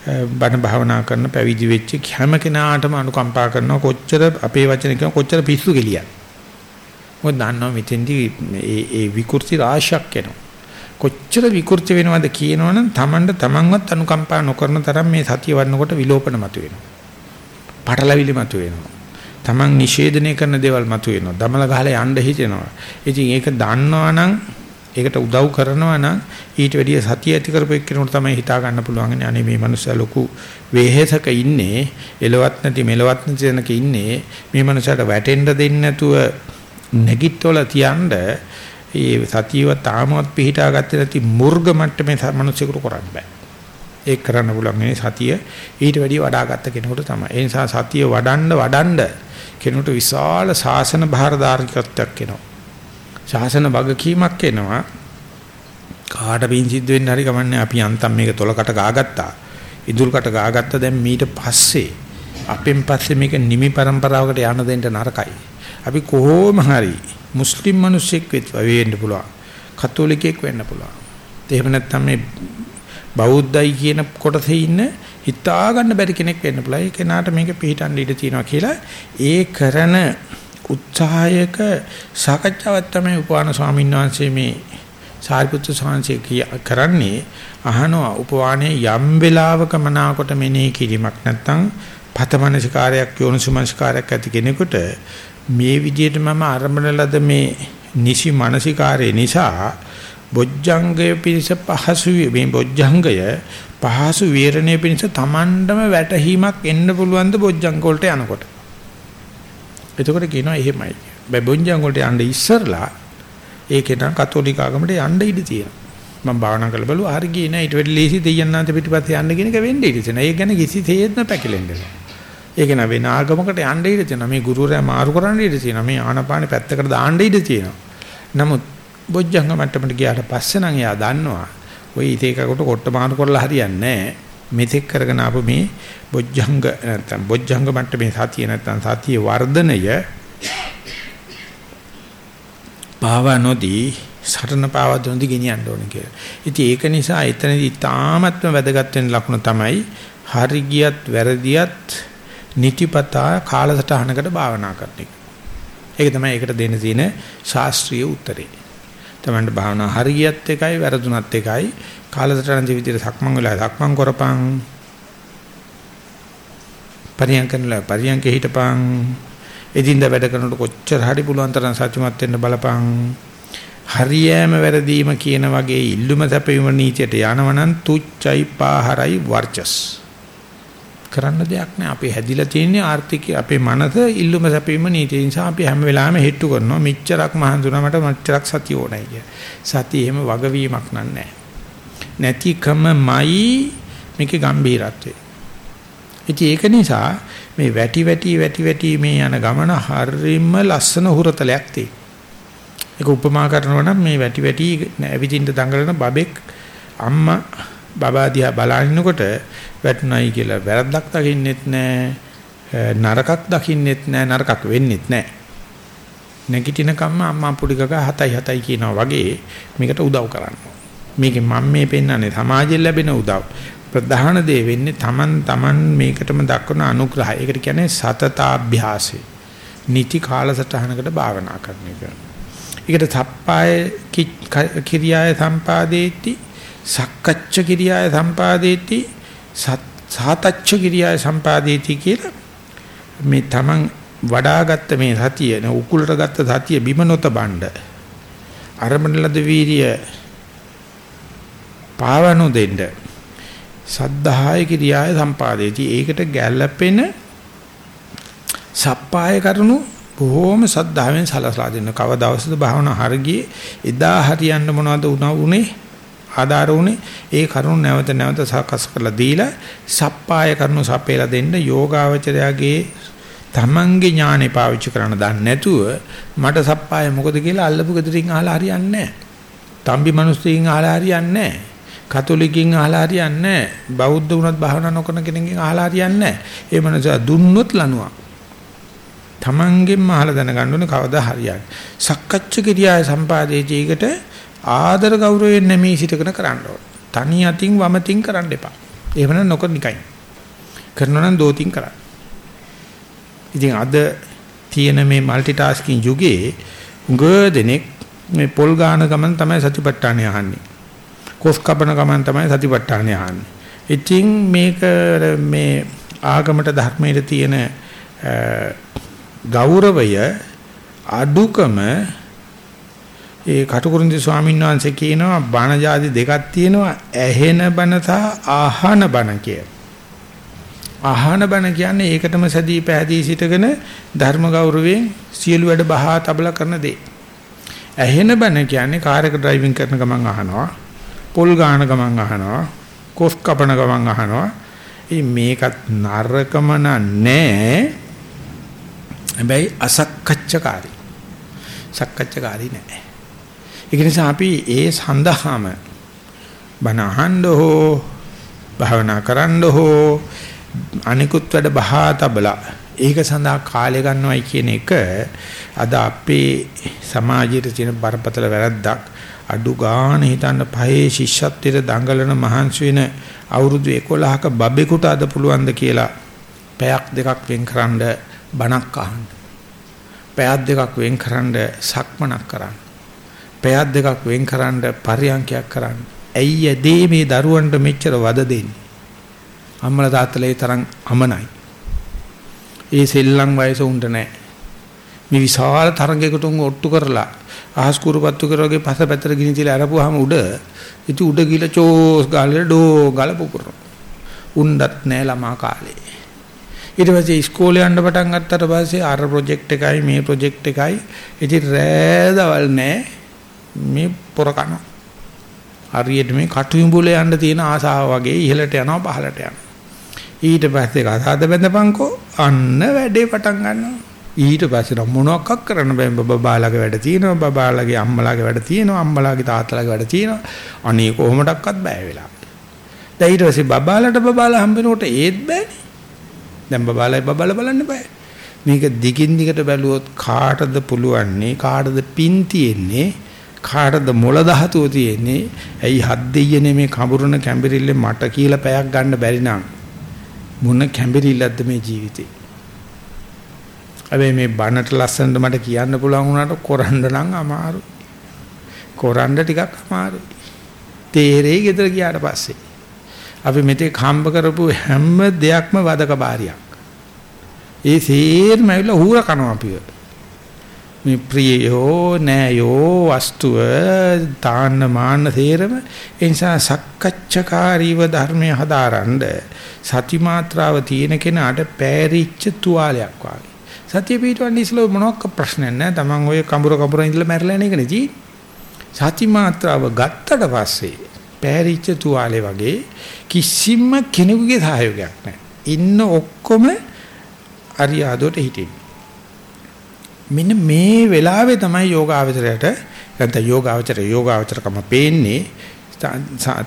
බණ භාවනා කරන පැවිදි වෙච්ච හැම කෙනාටම අනුකම්පා කරනවා කොච්චර අපේ වචන කියන කොච්චර පිස්සු කෙලියක්. මොකද දන්නවා මෙතෙන්දී ඒ ඒ විකෘති රාශියක් එනවා. කොච්චර විකෘති වෙනවද කියනවනම් Tamanට Tamanවත් අනුකම්පා නොකරන තරම් මේ සතිය වඩනකොට විලෝපන මතුවෙනවා. පටලවිලි මතුවෙනවා. Taman නිෂේධනය කරන දේවල් මතුවෙනවා. දමල ගහලා යන්න හිතෙනවා. ඉතින් ඒක දන්නවනම් ඒකට උදව් කරනවා නම් ඊට වැඩිය සතිය ඇති කරපු එක්කෙනෙකුට තමයි හිතා ගන්න පුළුවන් අනේ මේ මනුස්සයා ලොකු වේහෙසක ඉන්නේ එලවත් නැති මෙලවත් නැති තැනක ඉන්නේ. මේ මනුස්සයාට වැටෙන්න දෙන්නේ නැතුව නැගිටවල තියන්න ඒ සතියව තාමවත් පිහිටා ගත්තේ නැති මුර්ග මට්ටමේ මනුස්සයෙකුට කරන්න බෑ. ඒක කරන්න පුළුවන් මේ සතිය ඊට වැඩිය වඩා ගත්ත කෙනෙකුට තමයි. ඒ නිසා සතිය වඩන්න වඩන්න කෙනෙකුට විශාල සාසන භාරදාරිකත්වයක් එනවා. ශාසන වගකීමක් එනවා. කාට පින් සිද්ධ වෙන්න හරි කමන්නේ අපි අන්තම් මේක තොලකට ගාගත්තා. ඉදුල්කට ගාගත්තා. දැන් මීට පස්සේ අපෙන් පස්සේ මේක නිමි પરම්පරාවකට යන්න දෙන්න නරකයි. අපි කොහොම හරි මුස්ලිම් මිනිස්සෙක් වෙන්න පුළුවන්. කතෝලිකයෙක් වෙන්න පුළුවන්. එහෙම නැත්නම් මේ බෞද්ධයි කියන කොටසේ ඉන්න හිතා ගන්න බැරි කෙනෙක් වෙන්න පුළුවන්. ඒ කෙනාට මේක පිළිටන් ඉඩ තියෙනවා කියලා ඒ කරන උත්සාහයක සාකච්ඡාවක් තමයි උපවාන ස්වාමීන් වහන්සේ මේ සාරිපුත්‍ර ස්වාමීන් කරන්නේ. අහනවා උපවානයේ යම් වෙලාවක මනාකොට මෙනෙහි කිරීමක් නැත්නම් පතමනසිකාරයක් යෝනිසුමනසිකාරයක් ඇති කෙනෙකුට මේ විදිහට මම ආරම්භන ලද මේ නිසි මානසිකාරය නිසා බොජ්ජංගය පිණිස පහසු මේ බොජ්ජංගය පහසු වීරණය පිණිස Tamandම වැටහීමක් එන්න පුළුවන්ද බොජ්ජංග වලට යනකොට? එතකොට කියනවා එහෙමයි. බැබොන්ජන් වලට යන්න ඉස්සරලා ඒකේ නම් කතෝලික ආගමට යන්න ඉඩ තියෙනවා. මම භාවනා කරලා බලුවා හරි ගියේ නෑ ඊට වැඩි ලේසි දෙයයන්ාන්ත පිටිපස්සේ යන්න කියන එක වෙන්නේ ඉඩ තියෙනවා. ඒක ගැන කිසි තේත්ම පැකිලෙන්නේ නෑ. ඒක න වෙන ආගමකට යන්න ඉඩ තියෙනවා. මේ ගුරුවරයා මාරු කරන්න ඉඩ තියෙනවා. මේ ආනපානෙ පැත්තකට දාන්න ඉඩ තියෙනවා. නමුත් බොජ්ජංග මට්ටමට ගියාට පස්සේ නම් එයා දන්නවා ওই ඉතේකකට කොට මාරු කරලා හරියන්නේ නැහැ. මෙතෙක් කරගෙන ආපු මේ බොජ්ජංග නැත්නම් බොජ්ජංග මට්ටමේ සතිය නැත්නම් සතිය වර්ධනය පාව නොදී සරණ පාව නොදී ගෙනියන්න ඕනේ කියලා. ඉතින් ඒක නිසා එතනදී තාමත්ම වැදගත් වෙන ලකුණ තමයි හරි ගියත් වැරදියත් නිතිපතා කාලසටහනකට භාවනා කරන එක. ඒක තමයි ඒකට දෙන්න තියෙන ශාස්ත්‍රීය උත්තරේ. තමන්ට භාවනා හරියත් එකයි වැරදුනත් එකයි. කාලසටහන ජීවිතේ සක්මන් වෙලා සක්මන් කරපන්. පරියන්කනලා පරියන්ක හිටපන් එදින්ද වැඩ කරනකොට කොච්චර හරි පුළුවන් තරම් සත්‍යමත් වෙන්න බලපන්. හරියෑම වැරදීම කියන වගේ ඉල්ලුම සැපයීම නීතියට යනවනම් තුච්චයි පාහරයි වර්චස් කරන්න දෙයක් නෑ අපි හැදිලා තියෙන්නේ ආර්ථිකය අපේ මනස ඉල්ලුම සැපීම නීතිය නිසා අපි හැම වෙලාවෙම හෙට්ටු කරනවා මෙච්චරක් මහන්දුනා මට මෙච්චරක් සතිය ඕනයි කිය. සතිය එහෙම වගවීමක් නෑ. නැතිකමයි මේකේ ගැඹීරත්වය. ඉතින් ඒක නිසා මේ වැටි වැටි වැටි වැටි මේ යන ගමන හරිම ලස්සන හුරතලයක් තියෙනවා. ඒක උපමා කරනවා නම් මේ වැටි වැටි ඇවිදින්න දඟලන බබෙක් අම්මා බබා දිහා බලනකොට වැටුණයි කියලා වැරද්දක් දකින්නෙත් නැහැ නරකක් දකින්නෙත් නැහැ නරකක් වෙන්නෙත් නැහැ නැගිටින කම්ම අම්මා පුඩි කකා හතයි හතයි කියනවා වගේ මේකට උදව් කරනවා මේකේ මම මේ පෙන්වන්නේ සමාජයෙන් ලැබෙන උදව් ප්‍රධාන දේ වෙන්නේ Taman Taman මේකටම දක්වන අනුග්‍රහය. ඒකට කියන්නේ සතතාභ්‍යාසය. නිති කාලසටහනකට භාවනා කරන එක. ඒකට තප්පාය කිරියාය සම්පාදේති සක්කච්ඡ කිරියාය සම්පාදේති සාතච්ඡ කිරියාය සම්පාදේති කියලා මේ Taman වඩාගත්ත මේ සතිය න උකුලට ගත්ත සතිය බිම නොත බණ්ඩ අරමුණලද වීරිය පාවනු දෙන්න සද්ධාය කිරියාය සම්පාදේති. ඒකට ගැළපෙන සප්පාය කරුණු බොහොම සද්ධාවෙන් සලසලා දෙන්න. කවදවසද භාවනා හරියේ එදා හරියන්න මොනවද උනා උනේ ආදාර උනේ ඒ කරුණු නැවත නැවත සකස් කරලා දීලා සප්පාය කරුණු සපේලා දෙන්න යෝගාවචරයාගේ තමන්ගේ ඥානෙ පාවිච්චි කරන්න දන්නේ නැතුව මට සප්පාය මොකද කියලා අල්ලපු ගෙදරින් අහලා හරියන්නේ නැහැ. තම්බි මිනිස්සුකින් අහලා හරියන්නේ නැහැ. කතෝලිකකින් අහලා හරියන්නේ නැහැ. බෞද්ධ වුණත් භාවනා නොකරන කෙනෙක්ගෙන් අහලා හරියන්නේ නැහැ. ඒ මනස දුන්නොත් ලනුවක්. Tamanගෙන්ම අහලා දැනගන්න ඕනේ කවදා හරියන්නේ. සක්කච්ඡ කිරියාය සම්පාදේජීකට ආදර ගෞරවයෙන් නැමී සිටකන කරන්න ඕනේ. තනි අතින් වමතින් කරන්න එපා. එහෙම නම් නොකර නිකයි. කරනවා නම් දෝතින් කරන්න. ඉතින් අද තියෙන මේ মালටි ටාස්කින් යුගයේ උඟ දෙනෙක් මේ පොල් ගාන ගමන් තමයි සතිපට්ඨානය අහන්නේ. කොස් කපන ගමන් තමයි සතිපට්ඨානය අහන්නේ. ඉතින් මේක මේ ආගමට ධර්මයට තියෙන ගෞරවය අඩුකම ඒ කටුකුරුන්දි ස්වාමීන් වහන්සේ කියනවා බණ જાති දෙකක් තියෙනවා ඇහෙන බණ සහ ආහන බණ කිය. ආහන බණ කියන්නේ ඒකටම සැදී පැහැදී සිටගෙන ධර්ම ගෞරවයෙන් සියලු වැඩ බහා තබලා කරන දේ. ඇහෙන බණ කියන්නේ කාර් එක ඩ්‍රයිවිං කරන ගමන් අහනවා. පොල් ගාන ගමන් අහනවා කොස් කපන ගමන් අහනවා ඉතින් මේකත් නරකම නෑ හැබැයි අසක්කච්ඡකාරී සක්කච්ඡකාරී නෑ ඒක නිසා අපි ඒ සඳහාම බණ අහන්න හෝ භාවනා කරන්න හෝ අනිකුත් වැඩ බහා තබලා ඒක සඳහා කාලය ගන්නවයි කියන එක අද අපේ සමාජයේ තියෙන බරපතල වැරද්දක් අඩු ගාණ හිතන්න පහේ ශිෂ්‍යත්වයට දඟලන මහන්සි වෙන අවුරුදු 11ක බබෙකුට අද පුළුවන් ද කියලා පැයක් දෙකක් වෙන්කරනද බණක් අහන්න. පැයක් දෙකක් වෙන්කරනද සක්මනක් කරන්න. පැයක් දෙකක් වෙන්කරනද පරියන්කයක් කරන්න. ඇයි ඇදේ මේ දරුවන්ට මෙච්චර වද දෙන්නේ? අම්මලා තාත්තලා තරම් අමනයි. ඒ සෙල්ලම් වයස උන්ට නැහැ. මේ විශාල තරඟයකට උන් ඔට්ටු කරලා අහස් කුරුපත්තු කරවගේ පස පැතර ගිනි තියලා අරපුවාම උඩ ඉති උඩ ගිල චෝස් ගාලේ ඩෝ ගල පුපුර. උණ්ඩත් නෑ ළමා කාලේ. ඊට පස්සේ ඉස්කෝලේ යන්න පටන් ගත්තට පස්සේ අර ප්‍රොජෙක්ට් එකයි මේ ප්‍රොජෙක්ට් එකයි ඉතින් රෑදවල් නෑ මේ පොර කන. හරියට මේ කටුඹුලේ යන්න තියෙන ආසාව වගේ ඉහළට යනවා පහළට යනවා. ඊට පස්සේ කසාද බැඳපන්කෝ? අන්න වැඩේ පටන් ගන්නවා. ඊට පස්සේ මොනවක් කරන්න බෑ. බබාලාගේ වැඩ තියෙනවා බබාලාගේ අම්මලාගේ වැඩ තියෙනවා අම්මලාගේ තාත්තලාගේ වැඩ තියෙනවා. අනේ කොහොමඩක්වත් බෑ වෙලා දැන් ඊට පස්සේ බබාලට බබාලා හම්බෙනකොට ඒත් බෑනේ. දැන් බබාලයි බබාලා බලන්න බෑ. මේක දිගින් දිගට බැලුවොත් කාටද පුළුවන්නේ? කාටද පින් තියෙන්නේ? කාටද මොළ ධාතුව තියෙන්නේ ඇයි හත් දෙයියනේ මේ කඹුරුන කැඹිරිල්ලේ මට කියලා පැයක් ගන්න බැරි නම් මොන කැඹිරිල්ලක්ද මේ ජීවිතේ හැබැයි මේ බනට ලස්සනට මට කියන්න පුළුවන් වුණාට කොරන්න නම් අමාරුයි. කොරන්න ටිකක් අමාරුයි. තේරෙයි ගෙදර ගියාට පස්සේ. අපි මෙතේ කම්බ කරපු හැම දෙයක්ම වදක බාරියක්. ඒ සේරම ඇවිල්ලා හූර කනවා අපිව. මේ ප්‍රියයෝ නෑයෝ වස්තුව තාන්න මාන්න තේරම ඒ නිසා සක්කච්ඡකාරීව ධර්මය හදාරන්න සති මාත්‍රාව තියෙන කෙනාට පෑරිච්ච තුවාලයක් වගේ සතිය පිටවන්නේ ඉස්සෙල්ලා මොනවක් ප්‍රශ්නයක් නැහැ. Taman ඔය කඹුර කඹුර ඉඳලා මැරලා යන එකනේ තියෙන්නේ. සති මාත්‍රාව ගත්තට පස්සේ පෑරිච්ච තුවාලේ වගේ කිසිම කෙනෙකුගේ සහයෝගයක් නැහැ. ඉන්න ඔක්කොම අරියාදෝට හිටින්නේ. මෙන්න මේ වෙලාවේ තමයි යෝගාවචරයට නැත්නම් යෝගාවචරය යෝගාවචරකම පේන්නේ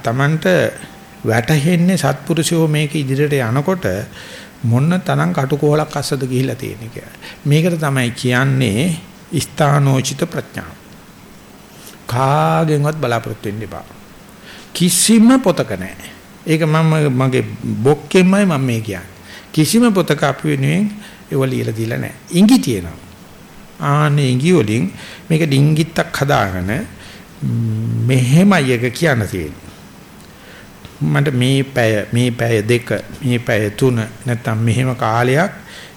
තමන්ට වැටහෙන්නේ සත්පුරුෂයෝ මේක ඉදිරියට යනකොට මොන තරම් කටුකොහලක් අස්සද ගිහිලා තියෙන්නේ කියලා. මේකට තමයි කියන්නේ ස්ථානෝචිත ප්‍රඥාව. කාගෙන්වත් බලාපොරොත්තු වෙන්න එපා. කිසිම පොතක නැහැ. ඒක මම මගේ බොක්කෙමයි මම මේ කියන්නේ. කිසිම පොතක අපි වෙනුවෙන් ඒව ලියලා දීලා නැහැ. ඉඟි තියෙනවා. ආනේ ඉඟි වලින් මේක ඩිංගිත්තක් හදාගෙන මෙහෙමයි එක කියන්න තියෙන්නේ. මට මේ පැය මේ පැය දෙක මේ පැය තුන නැත්තම් මෙහෙම කාලයක්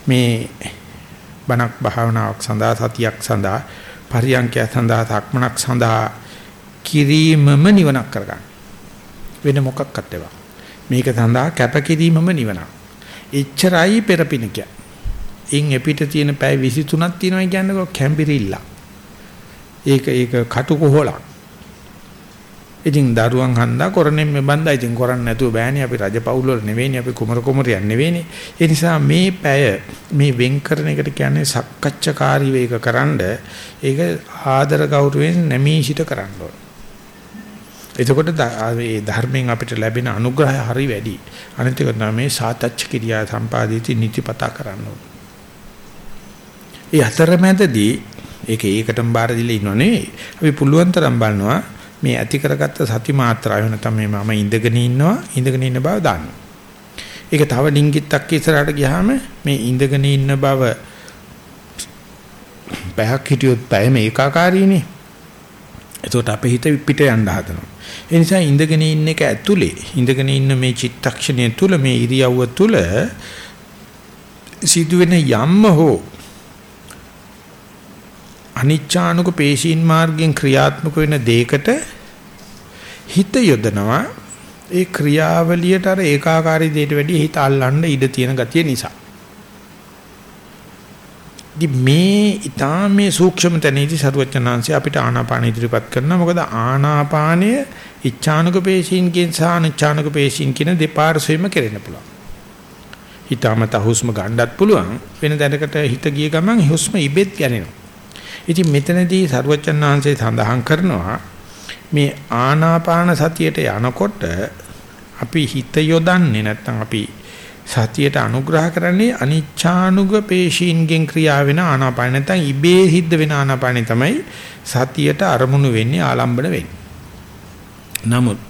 මේ බණක් භාවනාවක් සඳහා සතියක් සඳහා පරියන්කයක් සඳහා සක්මනක් සඳහා කිරීමම නිවනක් කරගන්න. වෙන මොකක්වත් ඒවා. මේක සඳහා කැපකිරීමම නිවනක්. එච්චරයි පෙරපින කිය. ඉන් එපිට තියෙන පැය 23ක් තියෙනවා කියන්නේ කැම්බිරිල්ල. ඒක ඒක කටුකොහලක්. ඉතින් දරුවන් හන්දා කරන්නේ මේ බන්දා ඉතින් කරන්නේ නැතුව බෑනේ. අපි රජපෞල් වල නෙවෙයිනේ. අපි කුමර කුමරියන් නෙවෙයිනේ. ඒ නිසා මේ පැය මේ වෙන් කරන එකට කියන්නේ සක්කච්ඡාකාරී වේක කරන්ඩ ඒක ආදර ගෞරවයෙන් නැමීෂිත කරන්න ඕන. එතකොට මේ ධර්මයෙන් අපිට ලැබෙන අනුග්‍රහය හරි වැඩි. අනිත් එක තමයි මේ සාතච්ච කිරියා සම්පාදිතී නිතිපතා කරන්න ඕන. ඒ අතරමැදදී ඒක ඒකටම බාර දීලා ඉන්නව නෙවෙයි අපි පුළුවන් තරම් බලනවා මේ ඇති කරගත්ත සති මාත්‍රාව නැත්නම් මේ මම ඉඳගෙන ඉන්නවා ඉඳගෙන ඉන්න බව දාන්න. ඒක තව ඩිංගිත්තක් ඉස්සරහට ගියාම මේ ඉඳගෙන ඉන්න බව බයක් හිටියොත් බය මේකාකාරීනේ. එතකොට අපේ හිත පිට යන්න හදනවා. ඒ නිසා ඉඳගෙන ඉන්න එක ඇතුලේ ඉඳගෙන ඉන්න මේ චිත්තක්ෂණය තුල මේ ඉරියව්ව තුල සිදුවෙන යම්ම හෝ අනිච්ඡානුක පේශීන් මාර්ගයෙන් ක්‍රියාත්මක වෙන දෙයකට හිත යොදනවා ඒ ක්‍රියාවලියට අර ඒකාකාරී දෙයට වැඩිය හිත අල්ලන්න ඉඩ තියෙන ගතිය නිසා. ඉතින් මේ ඊටාම මේ සූක්ෂම තැනේදී සරුවචනාංශය අපිට ආනාපාන ඉදිරිපත් කරනවා. මොකද ආනාපානය ඉච්ඡානුක පේශීන්ගෙන් සහ අනිච්ඡානුක පේශීන් කියන දෙපාර්ශ්වෙම කෙරෙන්න පුළුවන්. හිතාමත හුස්ම ගන්නත් පුළුවන්. වෙන දැනකට හිත ගිය ගමන් හුස්ම ඉබෙත් යනවා. ඉතින් මෙතනදී සරුවචන් වහන්සේ සඳහන් කරනවා මේ ආනාපාන සතියට යනකොට අපි හිත යොදන්නේ නැත්නම් අපි සතියට අනුග්‍රහ කරන්නේ අනිච්ඡානුග පේශීන්ගෙන් ක්‍රියා වෙන ආනාපාන නැත්නම් ඉබේ සිද්ධ වෙන ආනාපානෙ තමයි සතියට අරමුණු වෙන්නේ ආලම්බන වෙන්නේ. නමුත්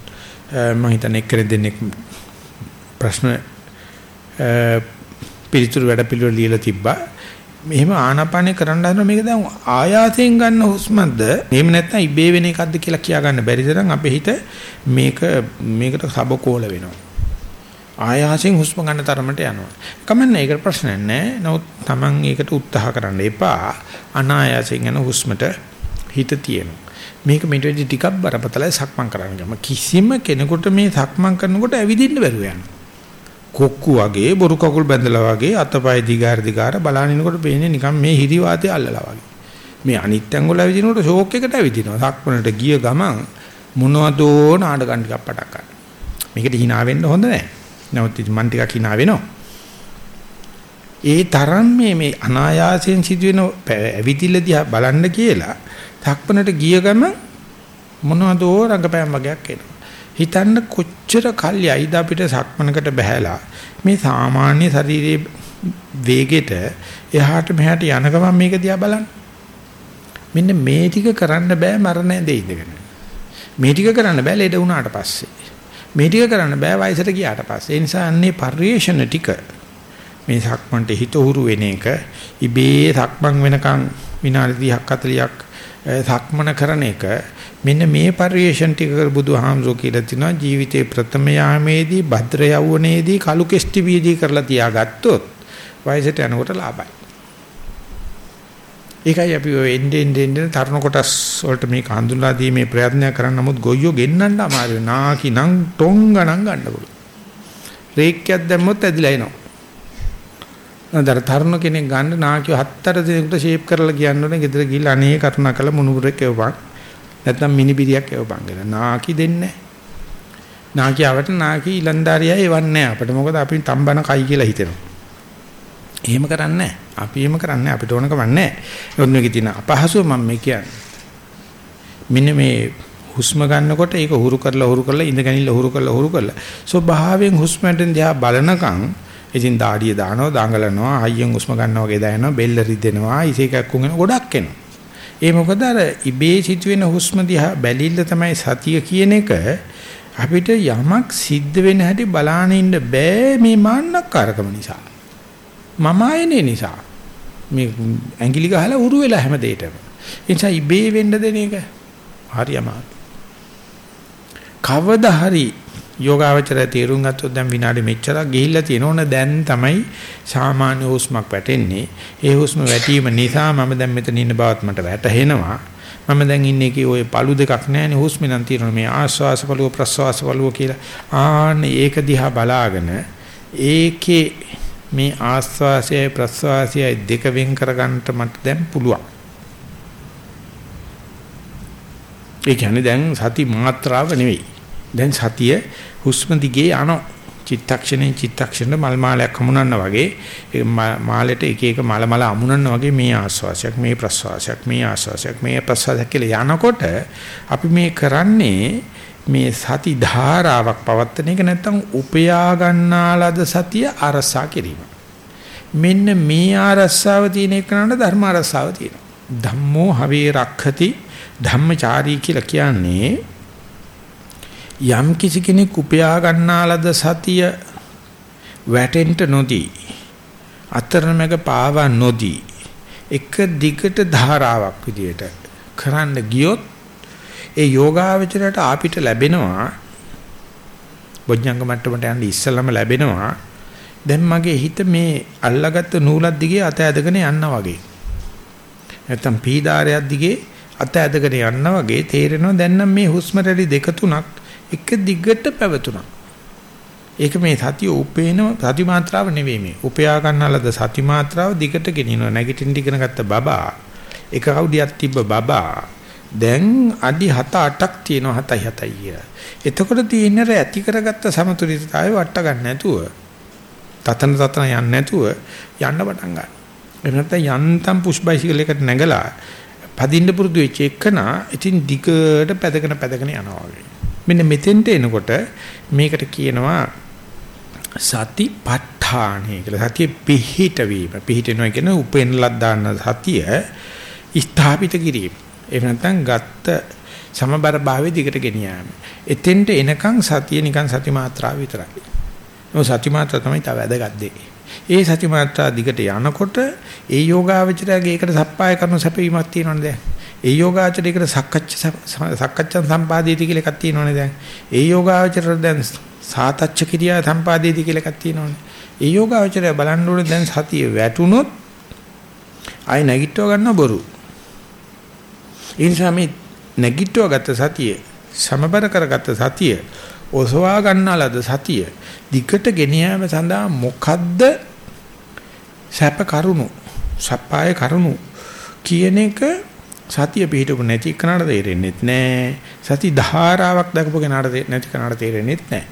මම හිතන්නේ එක්කෙනෙක් දෙන්නෙක් ප්‍රශ්න පිළිතුරු වැඩ පිළිවෙල ලියලා තිබ්බා. මෙහෙම ආනාපානේ කරන්න හදන මේක දැන් ආයාසයෙන් ගන්න හුස්මක්ද? එහෙම නැත්නම් ඉබේ වෙන එකක්ද කියලා කියා ගන්න බැරි තරම් අපේ හිත මේක මේකට සබකෝල වෙනවා. ආයාසයෙන් හුස්ම ගන්න තරමට යනවා. කමන්නේ ඒකට ප්‍රශ්නයක් නැහැ. නමුත් Taman ඒකට උත්සාහ කරන්න එපා. අනායාසයෙන් යන හුස්මට හිත තියෙනවා. මේක මෙට වෙඩි ටිකක් බරපතලයි සක්මන් කරන්න ගම කිසිම කෙනෙකුට මේ සක්මන් කරනකොට ඇවිදින්න බැරුව යනවා. කොක්කු වගේ බොරු කකුල් බැඳලා වගේ අතපය දිගාර දිගාර බලනිනකොට පේන්නේ නිකන් මේ හිරි වාතය අල්ලලා වගේ. මේ අනිත්‍යංග වල ඇවිදිනකොට ෂෝක් එකට ඇවිදිනවා. සක්මනට ගිය ගමන් මොනවදෝ නාඩගම් ටිකක් පටක් ගන්න. මේකට hina වෙන්න හොඳ නැහැ. නමුත් මන් ටිකක් hina වෙනවා. ඒ තරම් මේ මේ අනායාසයෙන් සිදුවෙන ඇවිදිල්ල දිහා බලන්න කියලා තක්පනට ගිය ගම මොනවදෝ රංගපෑම් වගේක් එනවා. හිතන්න කොච්චර කල්යයිද අපිට සක්මනකට බහැලා මේ සාමාන්‍ය ශරීරයේ වේගෙට එහාට මෙහාට යන ගමන් මේක දිහා බලන්න. මෙන්න මේ ටික කරන්න බෑ මරණ ඇඳේ ඉඳගෙන. මේ ටික කරන්න බෑ ලෙඩ වුණාට පස්සේ. මේ ටික කරන්න බෑ වයසට ගියාට පස්සේ. ඒ නිසා අන්නේ පරිේශන ටික මේ සක්මන්ට හිත උරු වෙන එක ඉබේ සක්මන් වෙනකන් විනාඩි 30ක් 40ක් සක්මන කරන එක මෙන්න මේ පරිේශන ටික කර බුදුහාමුදුරුවෝ කියලා තිනවා ජීවිතේ ප්‍රථම යාමේදී භද්‍ර යවුණේදී කලු කෙස්ටි වීදී කරලා තියාගත්තොත් වයසට යනකොට ලාභයි. ඒකයි අපි ඔය එන්නේ එන්නේ තරුණ කොටස් වලට මේක හඳුන්ලා දීමේ ප්‍රයත්න කරන නමුත් ගොයියෝ ගෙන්නන්න අමාරුයි. නාකි නම් ටොං ගණන් ගන්න පුළුවන්. රේක්කයක් දැම්මොත් ඇදිලා එනවා. නතර තරුණ කෙනෙක් ගන්න නාකිය හතර දිනකට ෂේප් කරලා කියන්න ඕනේ ගෙදර ගිහිල්ලා අනේ කරුණා කළ මුණුබුරෙක් එවපන්. නැත්නම් මිනිබිරියක් එවපන් කියලා. නාකි දෙන්නේ නාකියවට නාකි ඉලන්දාරියා එවන්නේ අපිට මොකද අපි තම්බන කයි කියලා හිතෙනවා. එහෙම කරන්නේ අපි එහෙම කරන්නේ අපිට ඕන කමක් නැහැ. ඒත් මේකේ තියෙන අපහසුව මම මේ කියන්නේ. මෙන්න මේ හුස්ම ගන්නකොට ඒක හුරු කරලා හුරු කරලා ඉඳගනින්න හුරු කරලා හුරු කරලා ස්වභාවයෙන් හුස්මෙන් දිහා බලනකම් ඉතින් දාඩිය දානවා දඟලනවා හයියෙන් හුස්ම ගන්නවා වගේ දැනෙනවා බෙල්ල රිදෙනවා ඉසේකක් උගෙන ගොඩක් එනවා. ඒ මොකද අර ඉබේ සිදුවෙන හුස්ම දිහා බැලිල්ල තමයි සතිය කියන එක අපිට යමක් සිද්ධ වෙන හැටි බලාගෙන ඉන්න බෑ මේ මාන්නක්කාරකම නිසා. මම ආයනේ නිසා මේ ඇඟිලි ගහලා උරු වෙලා හැම දෙයකම. ඒ නිසා ඉබේ වෙන්න දෙන එක හරි අමාරුයි. කවදා හරි යෝගාවචරය තීරුම් ගත්තොත් දැන් විනාඩි මෙච්චරක් ගිහිල්ලා තියෙනෝන දැන් තමයි සාමාන්‍ය හුස්මක් වැටෙන්නේ. ඒ හුස්ම වැටීම නිසා මම දැන් මෙතන ඉන්න බවත් මට වැටහෙනවා. මම දැන් ඉන්නේ කී ওই පළු දෙකක් නැහැනේ හුස්ම නම් තියෙනවා මේ ආශ්වාස පළුව ප්‍රශ්වාස පළුව කියලා. ආන්න ඒක දිහා බලාගෙන ඒකේ මේ ආස්වාසයයි ප්‍රස්වාසයයි දෙක වෙන් කරගන්නට මට දැන් පුළුවන්. ඒ කියන්නේ දැන් සති මාත්‍රාව නෙවෙයි. දැන් සතිය හුස්ම දිගේ යනවා. චිත්තක්ෂණෙන් චිත්තක්ෂණ මල් මාලයක් හමුනන්න වගේ මාලෙට එක එක මල මල අමුනන්න වගේ මේ ආස්වාසයක් මේ ප්‍රස්වාසයක් මේ ආස්වාසයක් මේ ප්‍රස්වාසයක් කියලා යනකොට අපි මේ කරන්නේ මේ සති ධාරාවක් පවත්තන එක නැත්තම් උපයා ගන්නාලද සතිය අරසා කිරීම. මෙන්න මේ ආරස්සාව තියෙන එකනට ධර්ම ආරස්සාව තියෙනවා. ධම්මෝ හවේ රක්ඛති ධම්මචාරී කියලා කියන්නේ යම් කිසි කෙනෙක් උපයා ගන්නාලද සතිය වැටෙන්න නොදී අතරමැග පාවා නොදී එක දිගට ධාරාවක් විදියට කරන්න ගියොත් ඒ යෝගාවචරයට අපිට ලැබෙනවා බොජ්ජංග මට්ටමට යන්න ඉස්සලම ලැබෙනවා දැන් මගේ හිත මේ අල්ලාගත්ත නූලක් දිගේ අත ඇදගෙන යනවා වගේ. නැත්තම් පීඩාරයක් දිගේ අත ඇදගෙන යනවා වගේ තේරෙනවා. දැන් නම් මේ හුස්ම රැලි දෙක තුනක් එක දිගට පැවතුණා ඒක මේ සතිය උපේන සති මාත්‍රාව නෙවෙයි මේ උපයා ගන්නලද සති මාත්‍රාව දිගට ගෙනියනවා නැගිටින්න ඉගෙන ගත්ත බබා එක කවුඩියක් තිබ්බ බබා දැන් අඩි 7 8ක් තියෙනවා 7යි 7යි කියලා. එතකොට තියෙන්නේ ඇති කරගත්ත සමතුලිතතාවය වට ගන්න නැතුව තතන තතන යන්නේ නැතුව යන්න පටන් ගන්නවා. එහෙම නැත්නම් යන්තම් පුෂ් බයිසිකල් එකට නැගලා පදින්න පුරුදු වෙච්ච එකනා ඉතින් දිගට පැදගෙන පැදගෙන යනවා වගේ. මෙන්න මෙතෙන්ට එනකොට මේකට කියනවා සතිපට්ඨානයි කියලා. සතිය පිහිට වීම. පිහිටනවා කියන උපෙන්ලක් දාන්න සතිය ස්ථාපිත කිරීම. එහෙම නැත්නම් ගත්ත සමබර භාවයේ දිගට ගෙනියෑම. එතෙන්ට එනකන් සතිය නිකන් සති මාත්‍රාව විතරයි. නෝ සති මාත්‍රා තමයි තව වැදගත් දේ. ඒ සති මාත්‍රා දිගට යනකොට ඒ යෝගාවචරයේ ඒකට සප්පාය කරන සැපීමක් තියෙනවනේ දැන්. ඒ යෝගාචරයේකට සක්කච්ඡ සක්කච්ඡන් සම්පාදේති කියලා එකක් තියෙනවනේ දැන්. ඒ යෝගාචරයට දැන් සාතච්ඡ කිරියා සම්පාදේති කියලා එකක් තියෙනවනේ. ඒ යෝගාචරය බලන්න ඕනේ දැන් සතිය වැටුනොත් ආයි නැගිටව ගන්න බොරු. ඒ නිසා මේ නැගිටව ගත්ත සතිය සමබර කරගත්ත සතිය ඔසවා ගන්නාලද සතිය දිකට ගෙන යාම සඳහා මොකද්ද සැප කරුණු සප්පාය කරුණු කියන එක සතිය පිටුපු නැති කනට තේරෙන්නේ නැහැ. සති ධාරාවක් දක්වපු කෙනාට නැති කනට තේරෙන්නේ නැහැ.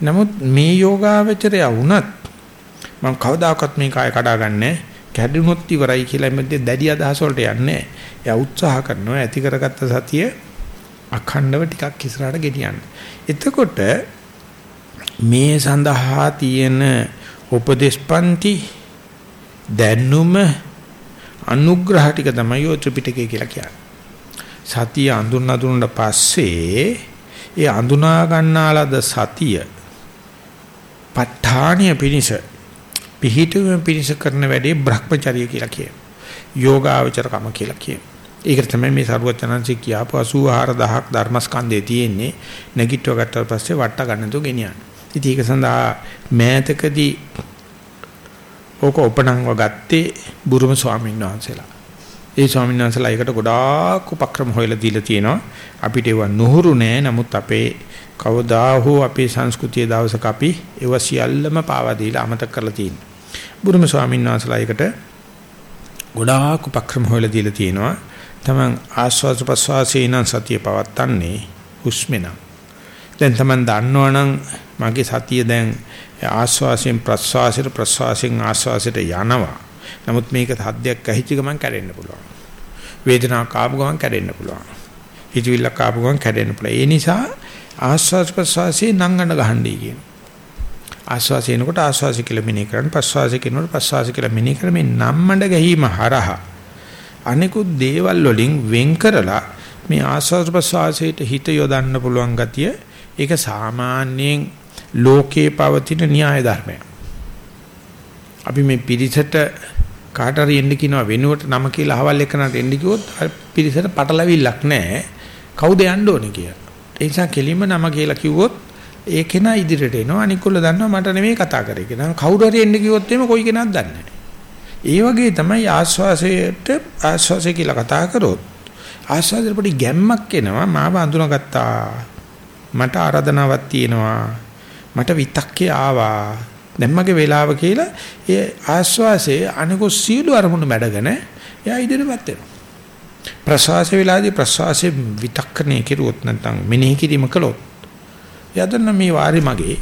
නමුත් මේ යෝගාවචරය වුණත් මම කවදාකවත් මේ කාය කඩාගන්නේ කැඩුනොත් ඉවරයි කියලා එමෙද්ද දැඩි අදහස වලට යන්නේ එයා උත්සාහ කරනවා ඇති කරගත්ත සතිය අඛණ්ඩව ටිකක් ඉස්සරහට ගෙනියන්න. එතකොට මේ සඳහා තියෙන උපදේශපන්ති දැනුම අනුග්‍රහ ටික තමයි ඔය ත්‍රිපිටකය කියලා කියන්නේ. සතිය අඳුන අඳුනට පස්සේ ඒ අඳුනා ගන්නාලද සතිය ප ဋ ාණිය පිනිස පිහිටුවීම පිනිස කරන වැඩේ Brahmacharya කියලා කියනවා. යෝගාවචරකම කියලා කියනවා. ඒකට තමයි මේ සරුවචනන්සේ කියාපු 84000ක් ධර්මස්කන්ධේ තියෙන්නේ නැගිටව ගත්තාට පස්සේ වට ගන්න තු ගෙනියන්න. ඉතින් ඒක සඳහා මෑතකදී ඕක උපනංව ගත්තේ බුරුම ස්වාමීන් වහන්සේලා. ඒ ස්වාමීන් වහන්සේලා ඒකට ගොඩාක් උපක්‍රම හොයලා දීලා තියෙනවා. අපිට ඒව නුහුරු නෑ. නමුත් අපේ කවදා හෝ අපේ සංස්කෘතියේ දවසක අපි ඒව සියල්ලම පාවා දීලා අමතක කරලා තියෙනවා. බුරුම ස්වාමීන් වහන්සේලා ඒකට ගොඩාක් උපක්‍රම හොයලා දීලා තියෙනවා. තමන් ආස්වාද ප්‍රසවාසයේ නම් සතිය පවත්තන්නේ හුස්මෙනම්. දැන් තමන් දන්නවනම් මගේ සතිය දැන් ආස්වාසයෙන් ප්‍රස්වාසයට ප්‍රස්වාසයෙන් ආස්වාසයට යනවා. නමුත් මේක සද්දයක් ඇහිච්ච ගමන් කැඩෙන්න පුළුවන්. වේදනාවක් ආපු ගමන් කැඩෙන්න පුළුවන්. හිතවිල්ලක් ආපු ගමන් කැඩෙන්න පුළුවන්. ඒ නිසා ආස්වාස් ප්‍රස්වාසයේ නංගන ගහන්නේ කියන. ආස්වාසයෙන්කොට ආස්වාසය කියලා මෙනෙහි කරන්න ප්‍රස්වාසය කියනකොට ප්‍රස්වාසය කියලා මෙනෙහි කරමින් නම්මඩ ගැහිම හරහා අනිකුත් දේවල් වලින් වෙන් කරලා මේ ආස්වාද ප්‍රසවාසයට හිත යොදන්න පුළුවන් ගතිය ඒක සාමාන්‍යයෙන් ලෝකේ පවතින න්‍යාය ධර්මයක්. අපි මේ පිරිසට කාට හරි එන්න කියනවා වෙනුවට නම කියලා අහවල් එකනට එන්න කිව්වොත් පිරිසට පටලවිල්ලක් නැහැ. කවුද යන්න ඕනේ කියලා. ඒ නිසා කෙලින්ම නම කියලා කිව්වොත් ඒ කෙනා ඉදිරියට එනවා. අනිකුල්ල දන්නවා මට නෙමෙයි කතා කරේ කියලා. කවුරු හරි එන්න කිව්වොත් එimhe කොයි කෙනාද දන්නේ ඒ වගේ තමයි ආස්වාසයට ආස්වාසය කියලා කතා කරොත් ආස්වාදයට පොඩි ගැම්මක් එනවා මාව අඳුනගත්තා මට ආරාධනාවක් තියෙනවා මට විතක්කේ ආවා. දැම්මගේ වෙලාව කියලා ඒ ආස්වාසයේ අනිකෝ සීළු අරමුණු මැඩගෙන එයා ඉදිරියපත් වෙනවා. ප්‍රසවාසයේ වෙලාවේදී ප්‍රසවාසයේ විතක්කනේ කෙරුවොත් නැත්නම් මෙනෙහි කිරීම කළොත් යදන්න මේ වාරි මගේ.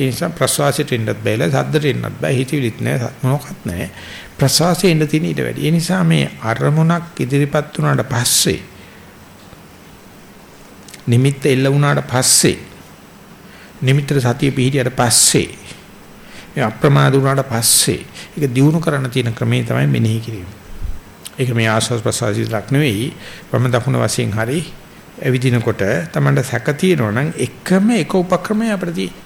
ඒ නිසා ප්‍රසවාසයට එන්නත් බෑලා සද්දට එන්නත් බෑ හිතවිලිත් නෑ මොකක්වත් නෑ. ප්‍රසවාසයේ එන්න තියෙන ඊට වැඩි. ඒ නිසා මේ අරමුණක් ඉදිරිපත් වුණාට පස්සේ නිමිත්ත එල්ල වුණාට පස්සේ නිමිත්තට සතිය පිහිටියට පස්සේ ඒ අප්‍රමාද වුණාට පස්සේ ඒක දියුණු කරන්න තියෙන ක්‍රමේ තමයි මෙනෙහි කිරීම. ඒක මේ ආස්වාස් ප්‍රසවාසීලක් නෙවෙයි වම දකුණ වශයෙන් හරි ඇවිදිනකොට තමන්ට සැක තියෙනවා නම් එකම එක උපක්‍රමයක් අපිට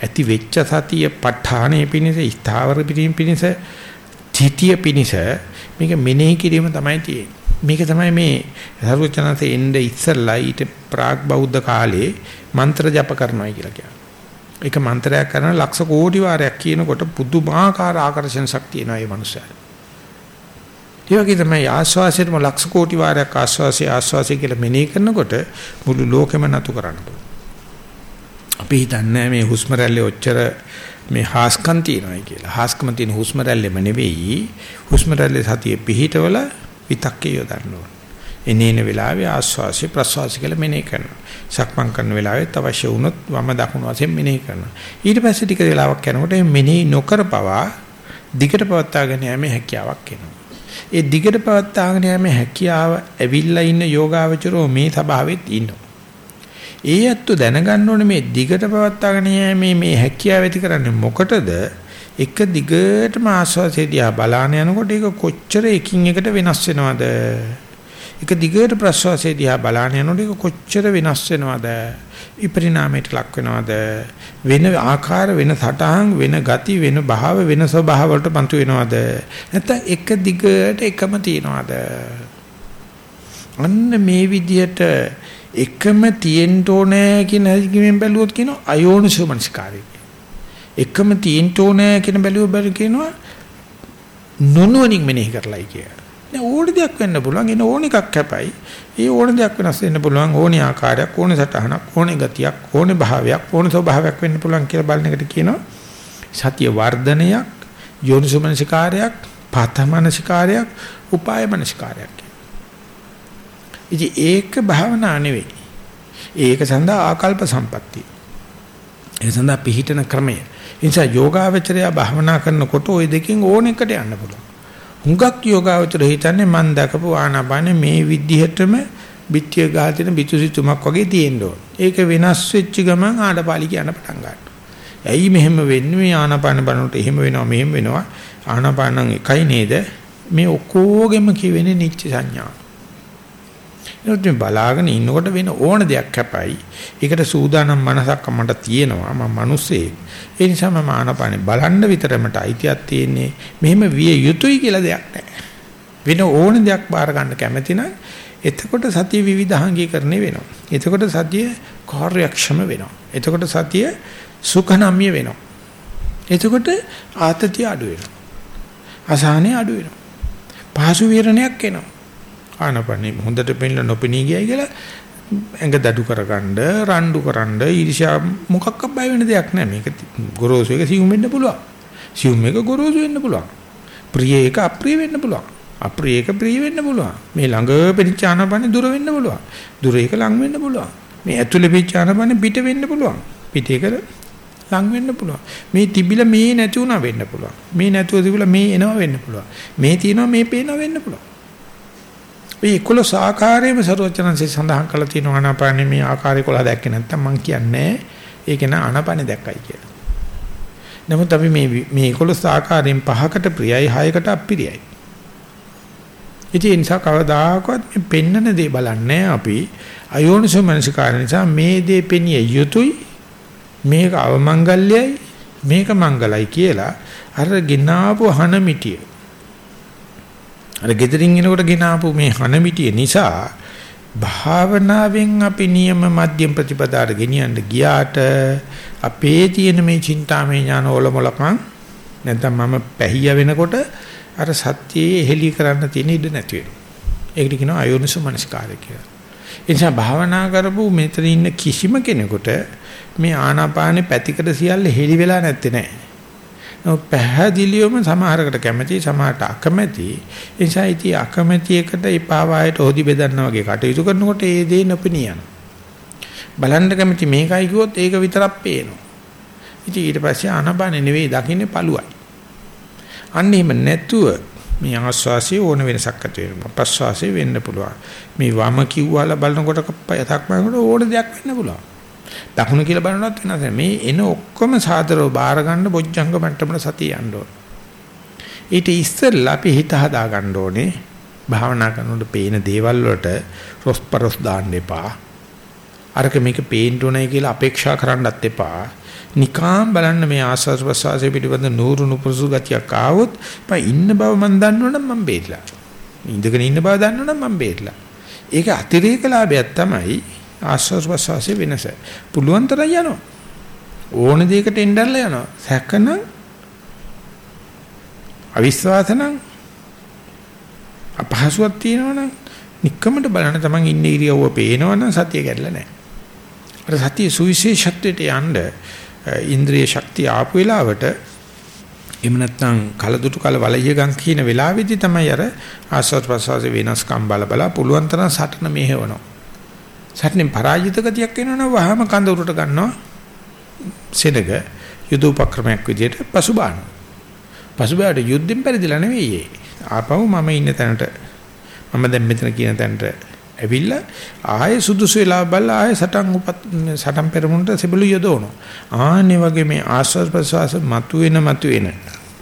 ඇති වෙච්ච සතිය ප ဋ ාණේ පිණිස ස්ථාවර පිරීම පිණිස තිතිය පිනිස මේක මෙනෙහි කිරීම තමයි තියෙන්නේ. මේක තමයි මේ සරුවචනන්සේ එnde ඉස්සල්ලා ඊට ප්‍රාග් බෞද්ධ කාලේ මන්ත්‍ර ජප කරනවා කියලා කියනවා. ඒක මන්ත්‍රයක් කරන ලක්ෂ කෝටි වාරයක් කියනකොට පුදුමාකාර ආකර්ෂණ ශක්තිය එනවා මේ මනුස්සයාට. ඒ වගේ තමයි ආස්වාසයෙන්ම ලක්ෂ කෝටි වාරයක් ආස්වාසිය ආස්වාසිය කියලා මෙනෙහි කරනකොට මුළු ලෝකෙම නතු කරන්න පුළුවන්. අපි හිතන්නේ මේ හුස්ම රැල්ලේ ඔච්චර මේ හාස්කම් තියනවායි කියලා. හාස්කම තියෙන හුස්ම රැල්ලෙම නෙවෙයි. හුස්ම රැල්ලේ සතිය පිහිටවල විතක්කේ යොදන්න ඕන. එනේන වෙලාවේ ආස්වාසිය ප්‍රස්වාසිය කියලා මෙනෙහි කරනවා. සක්මන් කරන වෙලාවෙත් අවශ්‍ය වුණොත් වම දකුණු වශයෙන් මෙනෙහි කරනවා. ඊට පස්සේ ටික වෙලාවක් යනකොට මෙනෙහි නොකර පවා දිගට පවත්වාගෙන යෑමේ හැකියාවක් එනවා. ඒ දිගට පවත්වාගෙන යෑමේ හැකියාව ඇවිල්ලා ඉන්න යෝගාවචරෝ මේ ස්වභාවෙත් ඉන්නවා. ඒ ඇත්ත දැනගන්න ඕනේ මේ දිගට පවත්වාගෙන යෑමේ මේ හැකියාව ඇති කරන්නේ මොකටද? එක දිගටම ආස්වාසිය දිහා බලාන යනකොට ඒක කොච්චර එකින් එකට වෙනස් වෙනවද? එක දිගට ප්‍රසවාසය දිහා බලාන යනකොට ඒක කොච්චර වෙනස් වෙනවද? විපරිණාමයට ලක් වෙනවද? වෙන ආකාර වෙන සටහන් වෙන ගති වෙන භාව වෙන ස්වභාව වලට පන්තු වෙනවද? නැත්නම් එක දිගට එකම තියනවද? අන්න මේ විදිහට එකම තියෙන්න ඕනේ කියන හැකියාවෙන් බැලුවොත් කියනවා අයෝනිසෝ මනසිකාරය. එකම තියෙන්න ඕනේ කියන බැලුව බැල කියනවා නොනුවණින් මෙනෙහි කරලයි කිය. දැන් ඕන දෙයක් වෙන්න පුළුවන් එන ඕන එකක් හැපයි. ඒ ඕන දෙයක් වෙනස් වෙන්න පුළුවන් ඕනේ ආකාරයක් ඕනේ සටහනක් ඕනේ ගතියක් ඕනේ භාවයක් ඕනේ ස්වභාවයක් වෙන්න පුළුවන් කියලා බලන එකට කියනවා සතිය වර්ධනයක් යෝනිසෝ මනසිකාරයක් පාතමනසිකාරයක් උපාය මනසිකාරයක් ඉතින් ඒක භාවනා නෙවෙයි. ඒක සඳහා ආකල්ප සම්පatti. ඒ සඳහා පිහිටන ක්‍රමය. ඒ නිසා යෝගාවචරය භාවනා කරනකොට ওই දෙකෙන් ඕන එකට යන්න පුළුවන්. හුඟක් යෝගාවචරය හිතන්නේ මන් දකපු ආනාපානේ මේ විදිහටම පිටිය ගහතින පිටුසිතුමක් වගේ තියෙන්න ඕන. ඒක වෙනස් වෙච්ච ගමන් ආඩපාලි කියන පටන් ගන්නවා. ඇයි මෙහෙම වෙන්නේ මේ ආනාපාන බලනකොට එහෙම වෙනවා මෙහෙම වෙනවා ආනාපානං එකයි නේද මේ ඔක්කොගෙම කියවෙන්නේ නිච්ච සංඥා. ඒත් මේ බලාගෙන ඉන්නකොට වෙන ඕන දෙයක් හැපයි. ඒකට සූදානම් මනසක් මට තියෙනවා මම මිනිස්සෙක්. ඒ නිසා මම ආනාපානේ බලන්න විතරමට අයිතියක් තියෙන්නේ. මෙහෙම විය යුතුයි කියලා දෙයක් නැහැ. වෙන ඕන දෙයක් බාර ගන්න කැමති නම් එතකොට සතිය විවිධාංගීකරණය වෙනවා. එතකොට සතිය කාර්යක්ෂම වෙනවා. එතකොට සතිය සුඛනම්‍ය වෙනවා. එතකොට ආතතිය අඩු වෙනවා. අසහනය අඩු වෙනවා. පහසු විරණයක් එනවා. ආනපනේ හොඳට පෙන්නලා නොපෙනී ගියයි කියලා ඇඟ දඩු කරගන්න, රණ්ඩු කරන්න, ඊර්ෂ්‍යා මොකක්ක බය වෙන දෙයක් නෑ. මේක ගොරෝසු එක සියුම් වෙන්න පුළුවන්. සියුම් එක ගොරෝසු වෙන්න පුළුවන්. ප්‍රිය එක අප්‍රිය වෙන්න පුළුවන්. අප්‍රිය එක ප්‍රිය වෙන්න පුළුවන්. මේ ළඟ පෙනිච්ච ආනපනේ දුර වෙන්න පුළුවන්. දුර එක ලඟ වෙන්න පුළුවන්. මේ ඇතුලේ පිච්ච ආනපනේ පිට වෙන්න පුළුවන්. පිට එක ලං වෙන්න පුළුවන්. මේ තිබිලා මේ නැති වුණා වෙන්න පුළුවන්. මේ නැතුව තිබිලා මේ එනවා වෙන්න පුළුවන්. මේ තියෙනවා මේ පේනවා වෙන්න පුළුවන්. මේ 11 ආකාරයේම සරෝජනන්සේ සඳහන් කරලා තියෙනවා ආනාපානෙ මේ ආකාරය 11 දැක්කේ නැත්තම් මං කියන්නේ ඒක න ආනාපානෙ දැක්කයි කියලා. නමුත් අපි මේ මේ 11 ආකාරයෙන් පහකට ප්‍රියයි හයකට අප්‍රියයි. ඉතින් ඒ නිසා කවදාකවත් මේ පෙන්නන දේ බලන්නේ අපි අයෝනිසෝ මනසිකාර නිසා මේ දේ පෙනිය යුතුයි මේක අවමංගල්‍යයි මේක මංගලයි කියලා අර ගිනාපු හන මිටිය අර gedirin එනකොට ගිනාපු මේ හන මිටිය නිසා භාවනාවෙන් අපි නියම මධ්‍යම ප්‍රතිපදාට ගෙනියන්න ගියාට අපේ තියෙන මේ චින්තාමය ඥාන ඔලොමලකම් නැත්නම් මම පැහිය වෙනකොට අර සත්‍යයේ හෙලි කරන්න තියෙන ඉඩ නැති වෙනවා. ඒකට කියනවා අයෝනිසෝ මනසිකාරය කියලා. ඒ නිසා භාවනා කරපු මෙතන ඉන්න කිසිම කෙනෙකුට මේ ආනාපානේ පැතිකඩ සියල්ල හෙලි වෙලා නැත්තේ නෑ. නෝ පැහැදිලිවම සමහරකට කැමැති සමහරට අකමැති. ඒ නිසා ඉති අකමැති එකට එපා වායට හොදි බෙදන්නා වගේ කටයුතු කරනකොට ඒ දේ නොපෙනියන. බලන්න කැමැති මේකයි කිව්වොත් ඒක විතරක් පේනවා. ඉතින් ඊට පස්සේ ආනාපානේ නෙවෙයි දකින්නේ පළුවයි. අන්න එහෙම නැතුව මේ ආස්වාසිය ඕන වෙනසක් ඇති වෙනවා. ප්‍රස්වාසිය වෙන්න පුළුවන්. මේ වම කිව්වාලා බලනකොට යතක් බලනකොට ඕන දෙයක් වෙන්න පුළුවන්. දකුණ කියලා බලනවත් වෙනස මේ එන ඔක්කොම සාදරව බාර ගන්න බොජ්ජංග මට්ටමන සතිය යන්න ඕන. ඊට ඉස්සෙල්ලා අපි හිත හදා ගන්න ඕනේ. භාවනා කරනකොට පේන දේවල් වලට රොස්පරොස් දාන්න එපා. අරක මේක පේන්න ඕනේ කියලා අපේක්ෂා කරන්නත් එපා. නිකාම් බලන්න මේ ආස්වාද ප්‍රසවාසයේ පිටිබඳ නూరు නුපුරුසු ගතියක් ආවොත් මම ඉන්න බව මම දන්නවනම් මම බේරලා. ඉඳගෙන ඉන්න බව දන්නවනම් මම බේරලා. ඒක අතිරේක ලාභයක් තමයි ආස්වාස් ප්‍රසවාසයේ වෙනස. පුළුවන් තරම් යනවා. ඕන දෙයකට එන්නල්ලා යනවා. සැකනම් අවිශ්වාස නම් අපහසුවක් තියෙනවනම් নিকකමට බලන තමන් ඉන්න ඉරියව්ව පේනවනම් සතිය ගැටලා නැහැ. අර සතිය සුවිශේෂත්වයට යන්න ඉන්ද්‍රිය ශක්තිය ආපු වෙලාවට එහෙම නැත්නම් කලදුටු කල වලయ్య ගම් කියන වෙලාවේදී තමයි අර ආස්වාද ප්‍රසවාස වෙනස්කම් බල බලා පුළුවන් තරම් සටන මෙහෙවනවා. සටනෙන් පරාජිත ගතියක් එනවනම් වහම කඳ උරට ගන්නවා සෙනග යුද උපක්‍රමයක් විදිහට පසුබාන. පසුබාට යුද්ධෙන් පරිදිලා නෙවෙයි ඒ. ආපහු මම ඉන්න තැනට මම දැන් මෙතන කියන තැනට ඇවිල්ලා ආයේ සුදුසු වෙලා බලලා ආයේ සටන් උපත් සටන් පෙරමුණට සෙබළු යදවනවා. ආන්නේ වගේ මේ ආස්වාද ප්‍රසවාස මතුවෙන මතුවෙන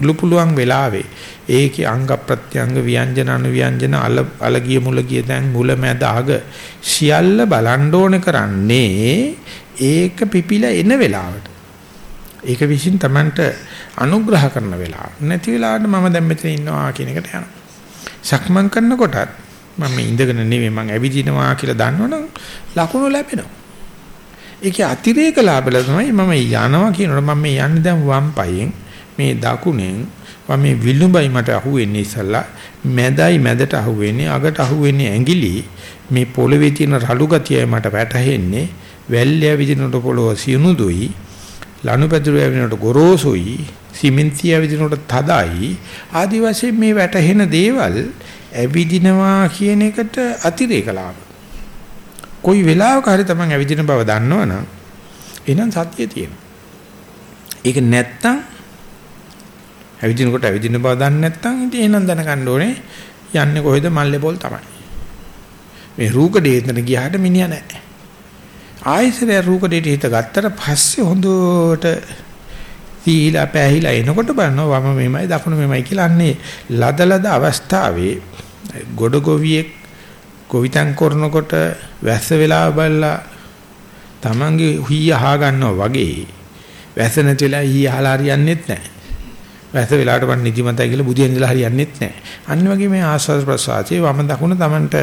ලු පුළුවන් වෙලාවේ ඒකේ අංග ප්‍රත්‍යංග ව්‍යංජන අනුව්‍යංජන අල අලගිය මුලගිය දැන් මුල මැද අග සියල්ල බලන්න ඕන කරන්නේ ඒක පිපිලා එන වෙලාවට. ඒක විසින් Tamanට අනුග්‍රහ කරන වෙලාව. නැති වෙලාවට මම දැන් මෙතන ඉන්නවා කියන එකට යනවා. සක්මන් කරනකොටත් මම ඉඳගෙන නෙවෙයි මම ඇවිදිනවා කියලා දන්නවනම් ලකුණු ලැබෙනවා. ඒකේ අතිරේක ලාභල තමයි මම යනවා කියනකොට මම මේ යන්නේ දැන් වම් පයෙන් මේ දකුණෙන් වම මේ විලුඹයි මට අහුවෙන්නේ ඉස්සලා මැදයි මැදට අහුවෙන්නේ අගට අහුවෙන්නේ ඇඟිලි මේ පොළවේ තියෙන රළු ගතියයි මට වැටහෙන්නේ වැල්ලය විදිනකොට පොළව සියුණුදුයි ලනුපැදුර යවිනකොට ගොරෝසුයි සිමෙන්තිය විදිනකොට තදයි ආදි වශයෙන් මේ වැටහෙන දේවල් ඇවිදිනවා කියන එකට අතිරේක ලාභ. කොයි වෙලාවක හරි තමන් ඇවිදින බව දන්නවනම් එහෙනම් සත්‍යය තියෙනවා. ඒක නැත්තම් ඇවිදිනකොට ඇවිදින බව දන්නේ නැත්තම් ඉතින් එහෙනම් දැනගන්න ඕනේ යන්නේ කොහෙද මල්ලේ පොල් තමයි. මේ රූකඩේ එතන ගියාට මිනිහා නැහැ. ආයෙසරේ රූකඩේට හිත ගත්තට පස්සේ හොඳට සීලා පැහිලා එනකොට බලනවා වම මෙමය දකුණු මෙමය කියලා අන්නේ ලදලද අවස්ථාවේ ගොඩ ගොවියෙක් ගොවිතැන් කරනකොට වැස්ස වෙලා බලලා Tamange හුයි අහා ගන්නවා වගේ වැස්ස නැති වෙලා හී අහලා හරියන්නේත් නැහැ. වැස්ස වෙලාවට වන් නිදිමතයි කියලා බුදියන් ඉඳලා හරියන්නේත් නැහැ. අන්න වගේ මේ ආස්වාද ප්‍රසආචේ වම දකුණ Tamanට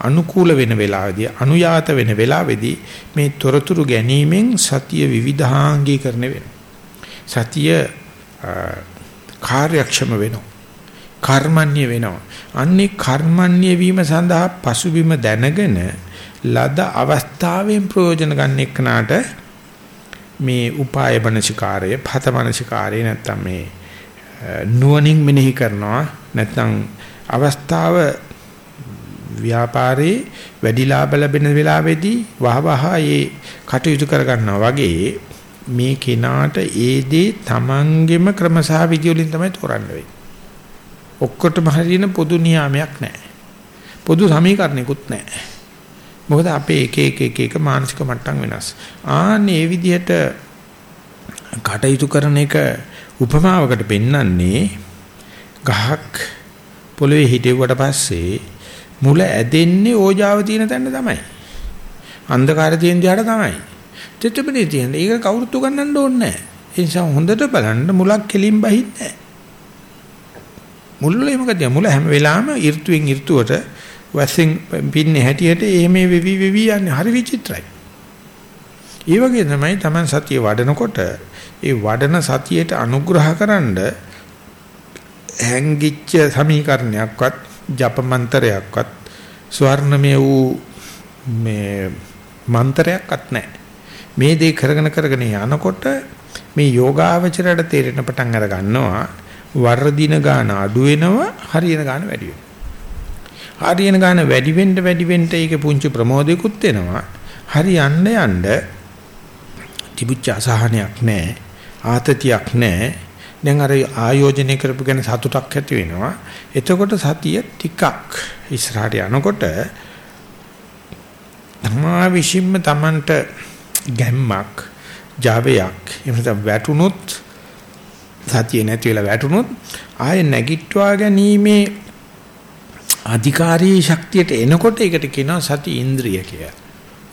අනුකූල වෙන වෙලාවේදී අනුයාත වෙන වෙලාවේදී මේ තොරතුරු ගැනීමෙන් සතිය විවිධාංගීකරණය වෙනවා. සතිය කාර්යක්ෂම වෙනවා. කර්මන්‍ය වෙනවා. අන්නේ කර්මන්‍ය වීම සඳහා පසුබිම දැනගෙන ලද අවස්ථාවෙන් ප්‍රයෝජන ගන්න එක්කනාට මේ උපාය මනසිකාරය, පත මනසිකාරය නැත්තම් මේ නුවණින් මෙනෙහි කරනවා නැත්තම් අවස්ථාව ව්‍යාපාරේ වැඩි ලාභ ලැබෙන වෙලාවේදී වහවහ ඒ කටයුතු කර ගන්නවා වගේ මේ කෙනාට ඒ දේ තමන්ගෙම ක්‍රමසහ විදි වලින් තමයි තෝරන්න වෙන්නේ. ඔක්කොටම හරියන පොදු නියාමයක් නැහැ. පොදු සමීකරණයකුත් නැහැ. මොකද අපේ එක එක එක එක මානසික මට්ටම් වෙනස්. ආන්නේ විදිහට කටයුතු කරන එක උපමාවකට පෙන්වන්නේ ගහක් පොළවේ හිටෙව්වට පස්සේ මුල ඇදෙන්නේ ඕජාව තියෙන තැන තමයි. අන්ධකාරය තියෙන දිහාට තමයි. චිත්තපනේ තියෙන. ඒක කවුරුත් උගන්නන්න ඕනේ නැහැ. ඒ නිසා හොඳට බලන්න මුලක් කෙලින් බහින්නේ නැහැ. මුල්ල මොකද මුල හැම වෙලාවෙම ඍතුවෙන් ඍතුවට වශයෙන් පින්නේ හැටියට එහෙම වෙවි වෙවි යන්නේ හරි විචිත්‍රයි. ඒ වගේ තමයි Taman සතිය වඩනකොට ඒ වඩන සතියට අනුග්‍රහකරනද හැංගිච්ච සමීකරණයක්වත් ජප මන්ත්‍රයක්වත් ස්වර්ණමය වූ මේ මන්ත්‍රයක්වත් නැහැ. මේ දේ කරගෙන කරගෙන යනකොට මේ යෝගාවචරයට තේරෙන පටන් අර ගන්නවා වර්ධින ගාන අඩු වෙනවා හරියන ගාන වැඩි වෙනවා. හරියන ගාන වැඩි වෙන්න වැඩි වෙන්න ඒකේ පුංචි ප්‍රමෝදයකුත් එනවා. හරි යන්න යන්න තිබුච්ච අසහනයක් නැහැ. ආතතියක් නැහැ. දැන් අර ආයෝජනය කරපු ගැන සතුටක් ඇති වෙනවා. එතකොට සතිය ටිකක් ඉස්සරහට යනකොට තමා විශ්ින්ම Tamanට ගැම්මක් ජාවයක් එහෙම නැත්නම් වැටුනොත් සතිය නැති වෙලා වැටුනොත් ආයේ නැගිට්වා ගැනීමේ අධිකාරී ශක්තියට එනකොට ඒකට කියනවා සති ඉන්ද්‍රිය කියලා.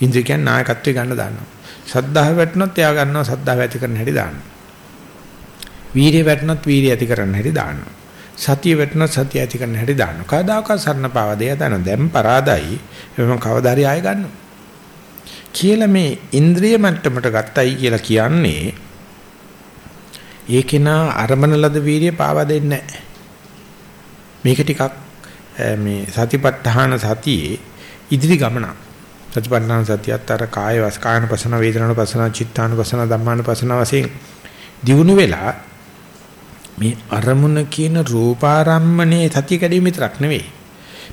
ඉන්ද්‍රිය කියන්නේ නායකත්වය ගන්න දානවා. සද්ධාව වැටුනොත් එයා ගන්නවා සද්ධාව ඇති කරන්න හැටි දානවා. වීරිය වැටුනොත් වීරිය ඇති කරන්න හැටි දානවා. සතිය වැටුනොත් සතිය ඇති කරන්න හැටි දානවා. කවදාකවත් සරණ පාව දෙය දාන දැන් පරාදයි. එවම කවදා හරි ආයෙ ගන්නවා. කියලා මේ ඉන්ද්‍රිය මට්ටමට ගත්තයි කියලා කියන්නේ ඒකේන අරමන ලද වීරිය පාවා දෙන්නේ නැහැ. මේක ටිකක් මේ සතිපට්ඨාන සතියේ ඉදිරි ගමන. සතිපට්ඨාන සතියත් අර කාය වස්කායන පසන වේදනාන පසන චිත්තාන පසන ධම්මාන පසන වශයෙන් දිනු වෙලා මේ අරමුණ කියන රූපාරම්මනේ සතිය කැඩීම විතරක් නෙවෙයි.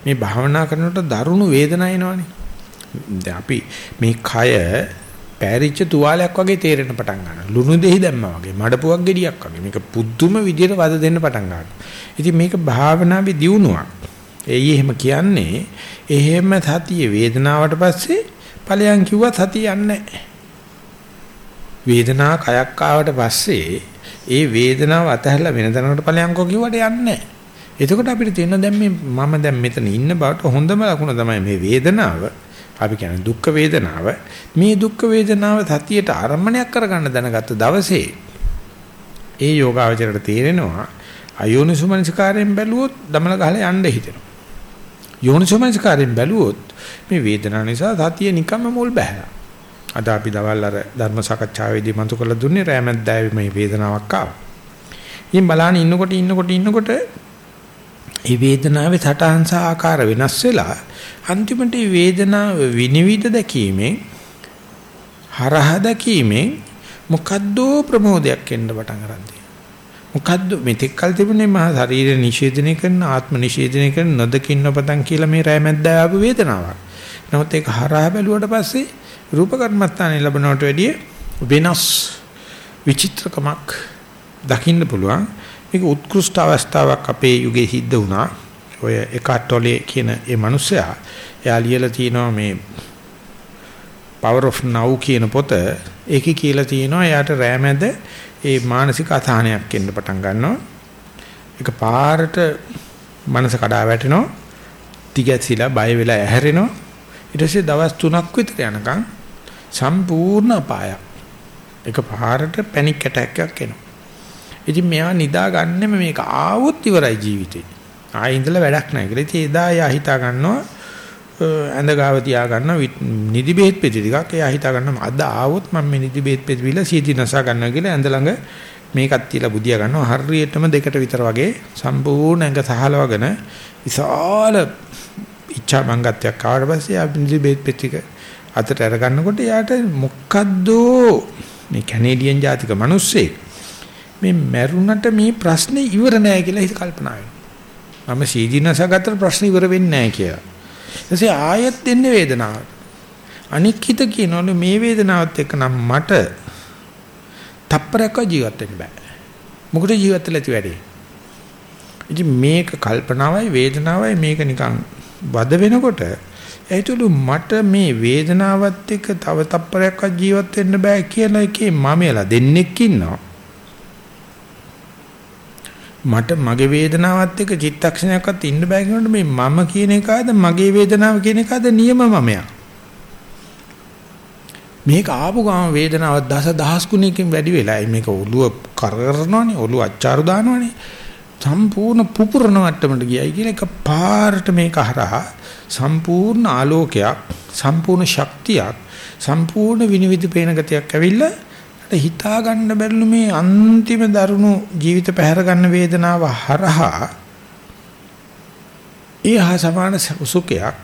මේ භාවනා කරනකොට දරුණු වේදනා එනවනේ. දැන් අපි මේ කය පෑරිච්ච තුවාලයක් වගේ තේරෙන පටන් ගන්නවා. ලුණු දෙහි දැම්මා වගේ, මඩපුවක් ගෙඩියක් වගේ. මේක පුදුම විදියට වද දෙන්න පටන් ගන්නවා. ඉතින් මේක භාවනාවේ දියුණුවක්. එයි එහෙම කියන්නේ එහෙම සතිය වේදනාවට පස්සේ ඵලයන් කිව්වා සතිය යන්නේ වේදනා කයක් ආවට පස්සේ ඒ වේදනාව අතහැරලා වෙන තැනකට ඵලයන්කෝ කිව්වට යන්නේ. එතකොට අපිට තේරෙනවා දැන් මේ මම දැන් මෙතන ඉන්න බවට හොඳම ලකුණ තමයි මේ වේදනාව. අපි කියන්නේ දුක් වේදනාව. මේ දුක් වේදනාව සතියට ආරම්භණයක් කරගන්න දැනගත්ත දවසේ ඒ යෝගාවචරයට තේරෙනවා අයෝනිසුමනසිකාරයෙන් බැලුවොත් දමල ගහලා යන්න හිතෙනවා. යෝනිසුමනසිකාරයෙන් බැලුවොත් මේ වේදනාව නිසා සතිය නිකම්ම මුල් බහැලා. අද අපි දවල් අර ධර්ම සාකච්ඡාවේදී මතු කරලා දුන්නේ රෑමැද්දාවේ මේ වේදනාවක් ආවා. ඉතින් බලන්න ඉන්නකොට ඉන්නකොට ඉන්නකොට මේ වේදනාවේ සටහන් සහ ආකාර වෙනස් වෙලා අන්තිමට මේ වේදනාව විනිවිද දැකීමෙන් හරහා දැකීමෙන් මොකද්ද ප්‍රමෝදයක් එන්න පටන් ගන්න මොකද්ද මෙතෙක් කල් තිබුණේ මහා ශරීර නිෂේධනය කරන ආත්ම නිෂේධනය කරන නොදකින්න පතන් කියලා මේ රැමැද්දා ආපු වේදනාවක්. නමුත් ඒක හරහා බැලුවට පස්සේ රූප කර්මස්ථානේ ලැබනවට වැඩිය වෙනස් විචිත්‍රකමක් දකින්න පුළුවන්. මේක උත්කෘෂ්ඨ අවස්ථාවක් අපේ යුගයේ සිද්ධ වුණා. ඔය එකට්ටොලේ කියන ඒ මිනිසයා එයා ලියලා තිනවා මේ Power of Now කියන පොත. ඒකේ කියලා තියෙනවා එයාට රෑමැද ඒ මානසික අසහනයක් එන්න පටන් ගන්නවා. ඒක පාරට මනස කඩා වැටෙනවා. තිගැසිලා බය වෙලා ඇහැරෙනවා. ඊට පස්සේ දවස් 3ක් විතර යනකම් සම්පූර්ණ අපායක්. ඒක පාරට පැනික් ඇටැක් එකක් එනවා. ඉතින් මෙයා නිදා ගන්නෙම මේක ආවොත් ඉවරයි ජීවිතේ. ආයෙ ඉඳලා වැඩක් නැහැ කියලා. ඉතින් එදා එයා හිතා ගන්නවා ඇඳ ගාව තියා ගන්න නිදි බෙහෙත් පෙති ටිකක් එයා හිතා ගන්නවා අද ආවොත් මම මේ නිදි බෙහෙත් පෙති විල සීදි නසා ගන්නවා කියලා ඇඳ ළඟ මේකත් තියලා බුදියා ගන්නවා හරියටම දෙකට විතර වගේ සම්පූර්ණ ඇඟ සහලවගෙන විශාල ඉච්ඡා බංගත්වයක් ආවට පස්සේ ආ නිදි බෙහෙත් පෙති ටික අතට අර ගන්නකොට යාට මොකද්ද මේ කැනේඩියන් ජාතික මිනිස්සෙක් මේ මැරුණට මේ ප්‍රශ්නේ ඉවර නෑ කියලා හිත කල්පනා වෙනවා මම සීදි නසා ගත්තට ප්‍රශ්නේ ඉවර වෙන්නේ නෑ කියලා ඊටසේ ආයෙත් දෙන්නේ වේදනාව. අනික් හිත කියනවලු මේ වේදනාවත් එක්ක නම් මට තප්පරයක් ජීවත් වෙන්න බෑ. මොකද ජීවත් වෙලා ඇති වැඩේ. ඉතින් මේක කල්පනාවයි වේදනාවයි මේක නිකන් වද වෙනකොට ඒතුළු මට මේ වේදනාවත් එක්ක තව තප්පරයක්වත් ජීවත් වෙන්න බෑ කියලා එකේ මමela දෙන්නෙක් ඉන්නවා. මට මගේ වේදනාවත් එක්ක චිත්තක්ෂණයක්වත් ඉන්න බෑ කියනකොට මේ මම කියන එකද මගේ වේදනාව කියන එකද නියම මමයා මේක ආපු ගාම වේදනාව දස දහස් ගුණයකින් වැඩි වෙලායි මේක ඔළුව කරකරනවනේ ඔළුව අච්චාරු දානවනේ සම්පූර්ණ පුපුරන මට්ටමට ගියයි කියලා එක පාරට මේක හරහා සම්පූර්ණ ආලෝකයක් සම්පූර්ණ ශක්තියක් සම්පූර්ණ විනිවිද පේන ගතියක් ඇවිල්ලා හිතා ගන්න බැරිලු මේ අන්තිම දරුණු ජීවිත පැහැර ගන්න වේදනාව හරහා ඊහා සමාන සුඛයක්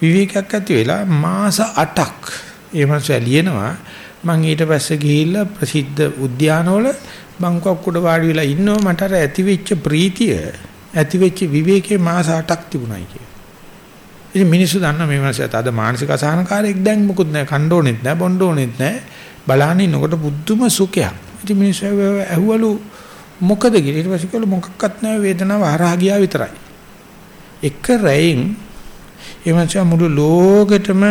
විවේකයක් ඇති වෙලා මාස 8ක් ඒ මාසය ලියනවා මම ඊට පස්සේ ගිහිල්ලා ප්‍රසිද්ධ උද්‍යානවල බංකුවක් උඩ වාඩි වෙලා ඉන්නවා මට අර ඇති වෙච්ච ප්‍රීතිය ඇති වෙච්ච විවේකේ මාස 8ක් තිබුණයි කිය. ඉතින් මිනිස්සු දන්නා මේ මාසයට අද මානසික අසහනකාරයෙක් දැන් මොකුත් නැහැ කණ්ඩෝනෙත් නැහැ බොණ්ඩෝනෙත් නැහැ බලහන් ඉන්නකොට බුද්ධම සුඛයක්. ඉතින් මිනිස්සු ඇහුවලු මොකද කියලා ඊට පස්සේ කිව්වලු මොකක්වත් නැහැ වේදනාව හරහා ගියා විතරයි. එක රැයින් එමන්ච මුළු ලෝකෙටම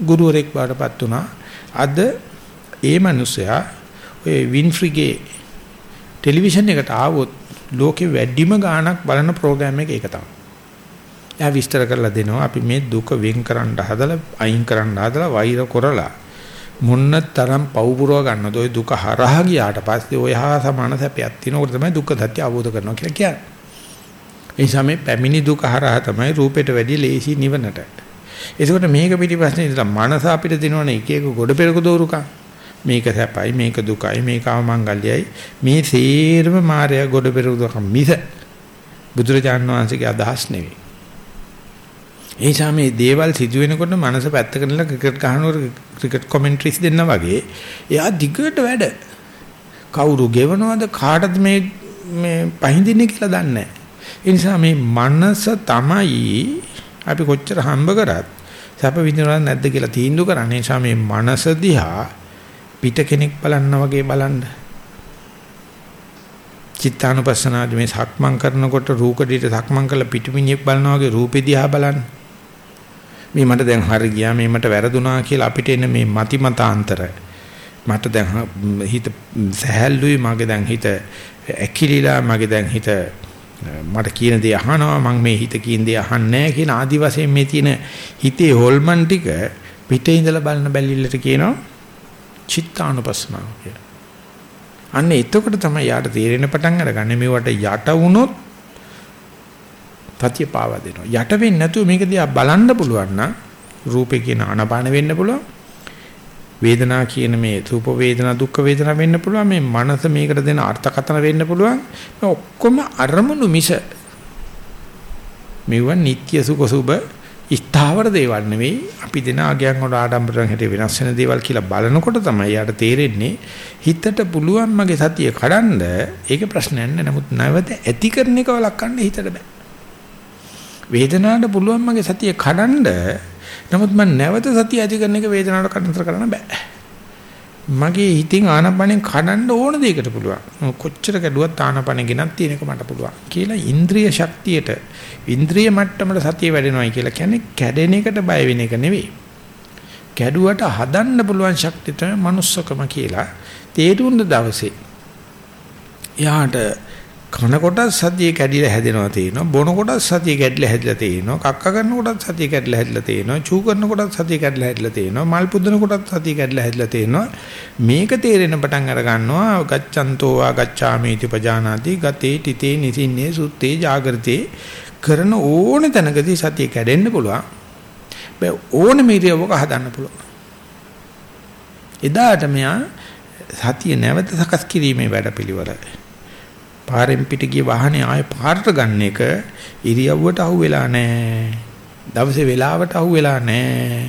ගුරුවරෙක් බාටපත් වුණා. අද ඒ මිනිසයා ඔය වින්ෆ්‍රිගේ ටෙලිවිෂන් එකට ආවොත් ලෝකෙ වැඩිම ගාණක් බලන ප්‍රෝග්‍රෑම් එක ඒක තමයි. එයා විස්තර කරලා දෙනවා අපි මේ දුක වෙන් කරන්න හදලා අයින් කරන්න හදලා වෛර කරලා මොන්න තරම් පවුපුරව ගන්නද ඔය දුක හරහා ගියාට පස්සේ ඔය හා සමාන සැපයක් තියෙනකොට තමයි දුක්ඛ සත්‍ය අවබෝධ කරනවා කියලා කියන්නේ. ඒ සමේ පැමිණි දුක හරහා තමයි රූපෙට වැඩි ලේසි නිවනට. ඒකෝට මේක පිටිපස්සේ ඉඳලා මනස අපිට දෙනවනේ එක එක ගොඩ පෙරක දෝරුකම්. මේක සැපයි මේක දුකයි මේක අවමංගල්‍යයි මේ සේරම මායя ගොඩ පෙරක දෝරුකම් මිස බුදුරජාණන් වහන්සේගේ අදහස් නෙවෙයි. ඒ නිසා මේ දේවල් සිදු වෙනකොට මනස පැත්තකටලා ක්‍රිකට් ගහනකොට ක්‍රිකට් කමෙන්ටරිස් දෙන්න වගේ එයා දිගට වැඩ. කවුරු ගෙවනවද කාටද මේ මේ පහඳින්නේ කියලා දන්නේ නැහැ. ඒ නිසා මේ මනස තමයි අපි කොච්චර හම්බ කරත් සැප විඳිනවද නැද්ද කියලා තීන්දුව කරන්නේ. ඒ නිසා මේ මනස දිහා පිට කෙනෙක් බලන්න වගේ බලන්න. චිත්තානුපස්සනාදී මේ සක්මන් කරනකොට රූකඩේට සක්මන් කරලා පිටුමිනියක් බලනවා වගේ රූපෙ දිහා බලන්න. මේ මට දැන් හරි ගියා මේ මට වැරදුනා කියලා අපිට එන මේ මති මතාන්තර මට දැන් හිත සහැල්ලුයි මගේ දැන් හිත ඇකිලිලා මගේ දැන් හිත මට කියන දේ අහනවා මම මේ හිත කියන දේ අහන්නේ නැහැ කියන ආදි වශයෙන් මේ තියෙන හිතේ හොල්මන් ටික පිටේ ඉඳලා බලන බැලිල්ලට කියනවා චිත්තානුපස්සනාව කියලා. අන්න එතකොට තමයි යාට තේරෙන පටන් අරගන්නේ මේවට යට වුණොත් තතිය පාවා දෙනවා. යට වෙන්නේ නැතුව මේක දිහා බලන්න පුළුවන් නම් රූපේ කියන අනපාන වෙන්න පුළුවන්. වේදනා කියන මේ රූප වේදනා දුක්ඛ වේදනා වෙන්න පුළුවන්. මේ මනස මේකට දෙන අර්ථකථන වෙන්න පුළුවන්. මේ ඔක්කොම අරමුණු මිස මෙව නිට්‍ය සුඛ සුබ ස්ථාවර දේවල් නෙවෙයි අපි දෙන ආගයන් වල ආඩම්බරයන් හැටි වෙනස් වෙන දේවල් කියලා බලනකොට තමයි යාට තේරෙන්නේ හිතට පුළුවන් මගේ සතිය කඩන්න ඒක ප්‍රශ්නයක් නෑ නමුත් නැවත ඇති කරන එක වළක්වන්න හිතට බෑ වේදනාවට පුළුවන් මගේ සතිය කඩන්න. නමුත් මම නැවත සතිය ඇති කරන එක වේදනාවට කඩතර කරන්න බෑ. මගේ හිතින් ආනපනෙන් කඩන්න ඕන දෙයකට පුළුවන්. කොච්චර කැඩුවත් ආනපනෙ ගෙනත් තියෙන එක මට පුළුවන් කියලා ඉන්ද්‍රිය ශක්තියට ඉන්ද්‍රිය මට්ටමට සතිය වැඩෙනවයි කියලා කියන්නේ කැඩෙන එකට බය වෙන එක නෙවෙයි. කැඩුවට හදන්න පුළුවන් ශක්තිය තමයි manussකම කියලා තේරුම් දවසේ. එයාට කන කොට සතිය කැඩිලා හැදෙනවා තේනවා බොන කොට සතිය කැඩිලා හැදිලා තේනවා කක්ක කරන කොට සතිය කැඩිලා හැදිලා තේනවා චූ කරන කොට සතිය කැඩිලා හැදිලා තේනවා මල් පුදන කොට සතිය කැඩිලා හැදිලා තේනවා මේක තේරෙන පටන් අර ගන්නවා ගච්ඡන්තෝ වා ගච්ඡාමීති පජානාති ගතේ තිතේ නිසින්නේ සුත්තේ జాగෘතේ කරන ඕන තැනකදී සතිය කැඩෙන්න පුළුවන්. බෑ ඕන මීරියවක හදන්න පුළුවන්. එදාට මෙයා සතිය නැවත සකස් කිරීමේ වැඩපිළිවෙල. පාරෙන් පිට ගිය වාහනේ ආයෙ පාරට ගන්න එක ඉරියව්වට අහු වෙලා නැහැ. දවසේ වෙලාවට අහු වෙලා නැහැ.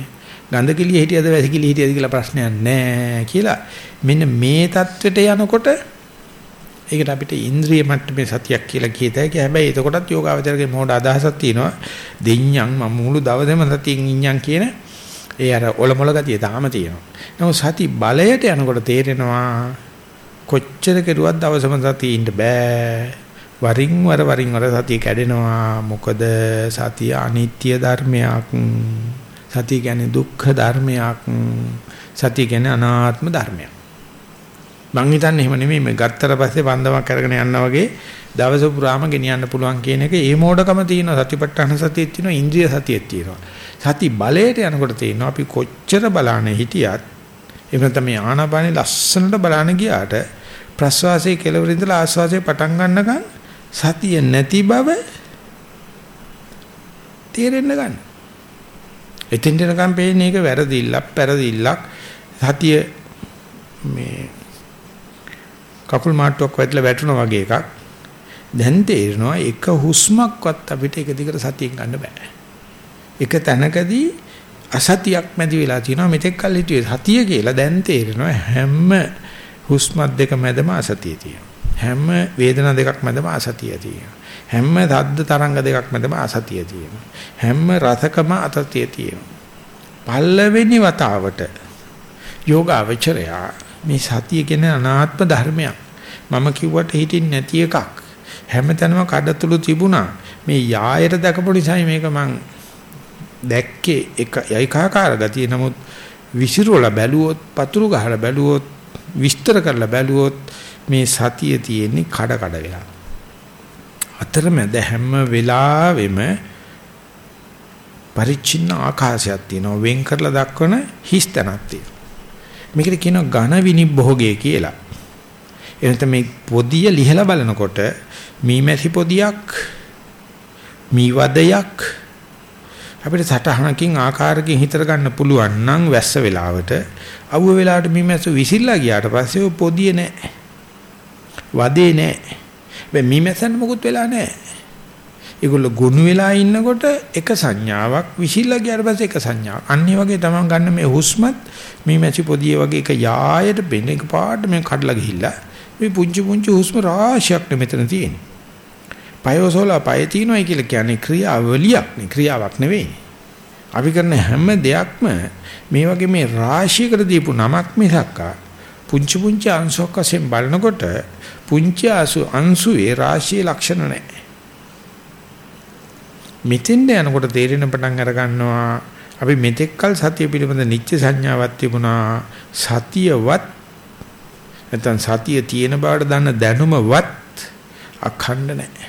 ගඳ කිලිය හිටියද වැසි කිලිය හිටියද කියලා ප්‍රශ්නයක් නැහැ කියලා. මෙන්න මේ தത്വෙට යනකොට ඒකට අපිට ඉන්ද්‍රිය මට්ටමේ සතියක් කියලා කියතයි. හැබැයි එතකොටත් යෝගාවචරගේ මොහොත අදහසක් තියෙනවා. දෙඤ්ඤං මම මුළු දවසේම සතියෙන් ඉඤ්ඤං කියන ඒ අර ඔලොමොල ගතිය තාම තියෙනවා. නමුත් සති බලයට යනකොට තේරෙනවා කොච්චර කෙරුවත් දවසම සතිය ඉන්න බෑ. වරින් වර වරින් වර සතිය කැඩෙනවා. මොකද සතිය අනිත්‍ය ධර්මයක්. සතිය කියන්නේ දුක්ඛ ධර්මයක්. සතිය කියන්නේ අනාත්ම ධර්මයක්. මං හිතන්නේ එහෙම නෙමෙයි. මේ ගත්තට පස්සේ බන්ධමක් අරගෙන යනවා වගේ දවස පුරාම ගෙනියන්න පුළුවන් කියන එක. ඒ මෝඩකම තියෙනවා. සතිපට්ඨාන සතියේ තියෙනවා. ඉන්ද්‍රිය සතියේ තියෙනවා. සති බලයට යනකොට තියෙනවා අපි කොච්චර බලානේ හිටියත් එහෙම නැත්නම් මේ ආනාපානේ ලස්සනට බලාන ගියාට ප්‍රස්වාසයේ කෙලවර ඉඳලා ආස්වාසයේ පටන් ගන්නකම් සතිය නැති බව තේරෙන්න ගන්න. එතෙන් දෙනකම් පේන්නේ ඒක වැරදිල්ලක්, පෙරදිල්ලක්. සතිය මේ කකුල් මාට්ටුවක් වැටලා වැටුණා වගේ එකක්. දැන් තේරෙනවා එක හුස්මක්වත් අපිට එක දිගට සතියෙන් ගන්න බෑ. එක තැනකදී අසතියක් මැදි වෙලා තියෙනවා මෙතෙක් කල් හිටියේ සතිය කියලා දැන් තේරෙනවා හැම හුස්මත් දෙක මැදම අසතිය තියෙනවා. හැම වේදනා දෙකක් මැදම අසතිය තියෙනවා. හැම සද්ද තරංග දෙකක් මැදම අසතිය තියෙනවා. හැම රසකම අසතිය තියෙනවා. පල්ලවෙනි වතාවට යෝගාවචරය මේ සතිය කියන අනාත්ම ධර්මයක්. මම කිව්වට හිතින් නැති එකක්. හැමතැනම කඩතුළු තිබුණා. මේ යායට දැකපු නිසා මේක මං දැක්කේ. එක ඒකාකාර ගතිය. නමුත් විසිරුවලා බැලුවොත් පතුරු ගහලා බැලුවොත් විස්තර කරලා බැලුවොත් මේ සතිය තියෙන්නේ කඩ කඩ වෙලා. අතරමැද හැම වෙලාවෙම පරිච්ඡින්න ආකාශයක් තියෙනවා. වෙන් කරලා දක්වන හිස් තැනක් තියෙනවා. මේකට කියනවා ඝන විනිභෝගය කියලා එනත මේ පොදිය ලිහලා බලනකොට මීමැසි පොදියක් මීවදයක් අපිට සටහනකින් ආකාරකින් හිතර ගන්න පුළුවන් නම් වැස්ස වෙලාවට අවුව වෙලාවට මීමැස්ස විසිරලා ගියාට පස්සේ ඔය පොදිය නැහැ. වදේ නැහැ. මේ මීමැස්සන් මොකුත් වෙලා නැහැ. ඒගොල්ලෝ ගොනු වෙලා ඉන්නකොට එක සංඥාවක් විසිරලා ගියාට පස්සේ එක සංඥාවක්. අනිත් වගේ තමයි ගන්න මේ හුස්මත් මීමැසි පොදිය වගේ එක යායට බෙන එක පාට මේ කඩලා ගිහිල්ලා මේ පුංචි පුංචි හුස්ම රාශියක් මෙතන තියෙන්නේ. පයෝසෝලා පය තියනයි කියලා කියන්නේ ක්‍රියාවලියක් නේ ක්‍රියාවක් නෙවෙයි. අපි කරන හැම දෙයක්ම මේ වගේ මේ රාශියකට දීපු නමක් මිසක්කා පුංචි පුංචි අංශයක් වශයෙන් බලනකොට පුංචි අංශු අංශුවේ රාශියේ ලක්ෂණ නැහැ. මෙතෙන්ද යනකොට තේරෙන පටන් අර ගන්නවා අපි මෙතෙක්කල් සතිය පිළිබඳ නිත්‍ය සංඥාවක් තිබුණා සතියවත් නැත්නම් සතිය තියෙන බවට දන්න දැනුමවත් අඛණ්ඩ නැහැ.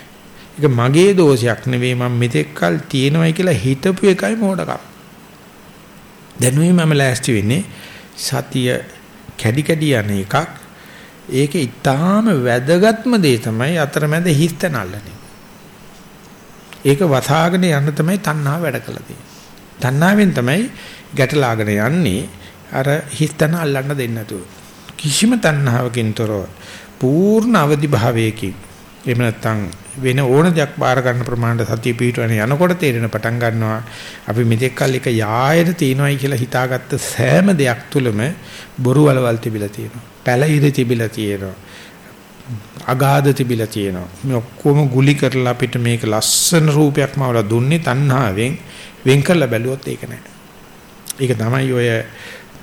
ඒක මගේ දෝෂයක් නෙවෙයි මම මෙතෙක්කල් තියෙනවයි කියලා හිතපු එකයි මෝඩකම්. දැනුයි මම ලෑස්ති වෙන්නේ සතිය කැඩි කැඩි යන එකක්. ඒක ඊටාම වැදගත්ම දේ තමයි අතරමැද හිස්තන අල්ලන්නේ. ඒක වසාගෙන යන්න තමයි තණ්හා වැඩ කළා තියෙන්නේ. තණ්හාවෙන් තමයි ගැටලාගෙන යන්නේ. අර හිස්තන අල්ලන්න දෙන්නේ නැතුව. කිසිම තණ්හාවකින් තොරව පූර්ණ අවදි භාවයකින්. එහෙම නැත්නම් වෙන ඕන දෙයක් බාර ගන්න ප්‍රමාණයට සතිය පිටවන යනකොට තේරෙන පටන් ගන්නවා. අපි මෙතෙක් කල් එක යායට තියනවායි කියලා හිතාගත්ත සෑම දෙයක් තුළම බොරු වලවල් තිබිලා තියෙනවා. පැලිර තිබිලා තියෙනවා. අගාධ තිබිලා තියෙනවා මේ ඔක්කොම ගුලි කරලා අපිට මේක ලස්සන රූපයක්ම වල දුන්නේ තණ්හාවෙන් වෙන් කරලා බැලුවොත් ඒක නෑ ඒක තමයි ඔය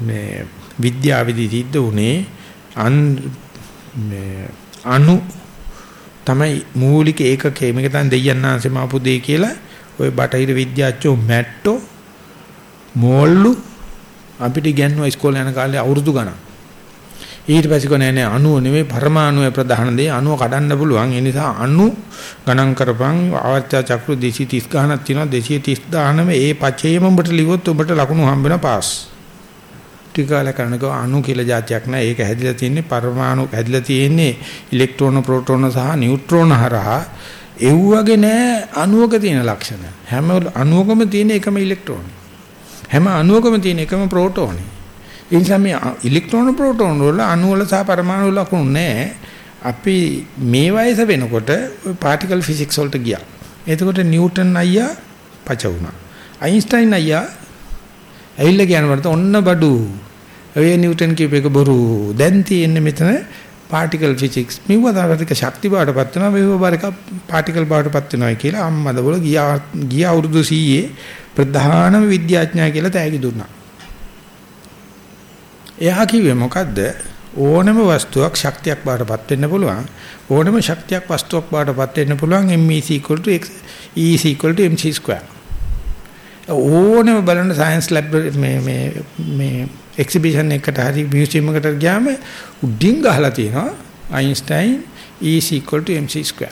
මේ විද්‍යාවේදී සිද්ධ වුණේ අන් මේ අණු තමයි මූලික ඒකකේ මේක තමයි දෙයයන් ආංශේ මාපු දෙය කියලා ওই බටහිර විද්‍යාඥයෝ මැට්ටෝ මෝල්ලු අපිට ඉගෙනුවා ඉස්කෝලේ යන කාලේ අවුරුදු ගණන්. ඊට පස්සේ කොනේ නෑ අණුව නෙමෙයි පරමාණුවේ ප්‍රධාන දේ අණුව කඩන්න පුළුවන්. ඒ නිසා අණු ගණන් කරපන් ආවර්ත්‍ය චක්‍ර 230 ගණනක් තියෙනවා 230 දානම ඒ පචේම උඹට ලිව්වොත් උඹට ලකුණු හම්බ වෙන පාස්. ටිකාල කරනක අණු කියලා જાතියක් නෑ. ඒක හැදිලා තියෙන්නේ පරමාණු හැදිලා තියෙන්නේ ඉලෙක්ට්‍රෝන ප්‍රෝටෝන සහ නියුට්‍රෝන හරහා ඒ වගේ නෑ අණුවක තියෙන ලක්ෂණ. හැම අණුවකම තියෙන එකම ඉලෙක්ට්‍රෝන. හැම අණුවකම තියෙන එකම ප්‍රෝටෝනේ. ඒ නිසා මේ ඉලෙක්ට්‍රෝන ප්‍රෝටෝන වල අණු වල සහ පරමාණු වල ලකුණු නැහැ. අපි මේ වයස වෙනකොට පාටිකල් ෆිසික්ස් වලට ගියා. එතකොට නිව්ටන් අයියා පච වුණා. අයින්ස්ටයින් අයියා ඇවිල්ලා කියනකොට ඔන්න බඩු. ඔය නිව්ටන් කියප එක බොරු. දැන් තියෙන්නේ මෙතන පාටිකල් ෆිසික්ස්. මෙව දාගතික ශක්ති බාටපත් වෙනවා. මෙව බාරක පාටිකල් බාටපත් වෙනවා කියලා අම්මද බල ගියා ගිය අවුරුදු 100 ප්‍රධානම විද්‍යාඥයා කියලා තෑගි දුන්නා. එයා කිව්වේ මොකද්ද? ඕනම වස්තුවක් ශක්තියක් බාටපත් වෙන්න පුළුවන්. ඕනම ශක්තියක් වස්තුවක් බාටපත් වෙන්න පුළුවන් MEC E mc2. ඕනම බලන්න සයන්ස් ලැබ් මේ මේ මේ එක්සිබිෂන් එකකට හරි මියුසියම් එකකට ගියාම උඩින් ගහලා තියෙනවා අයින්ස්ටයින් E mc2.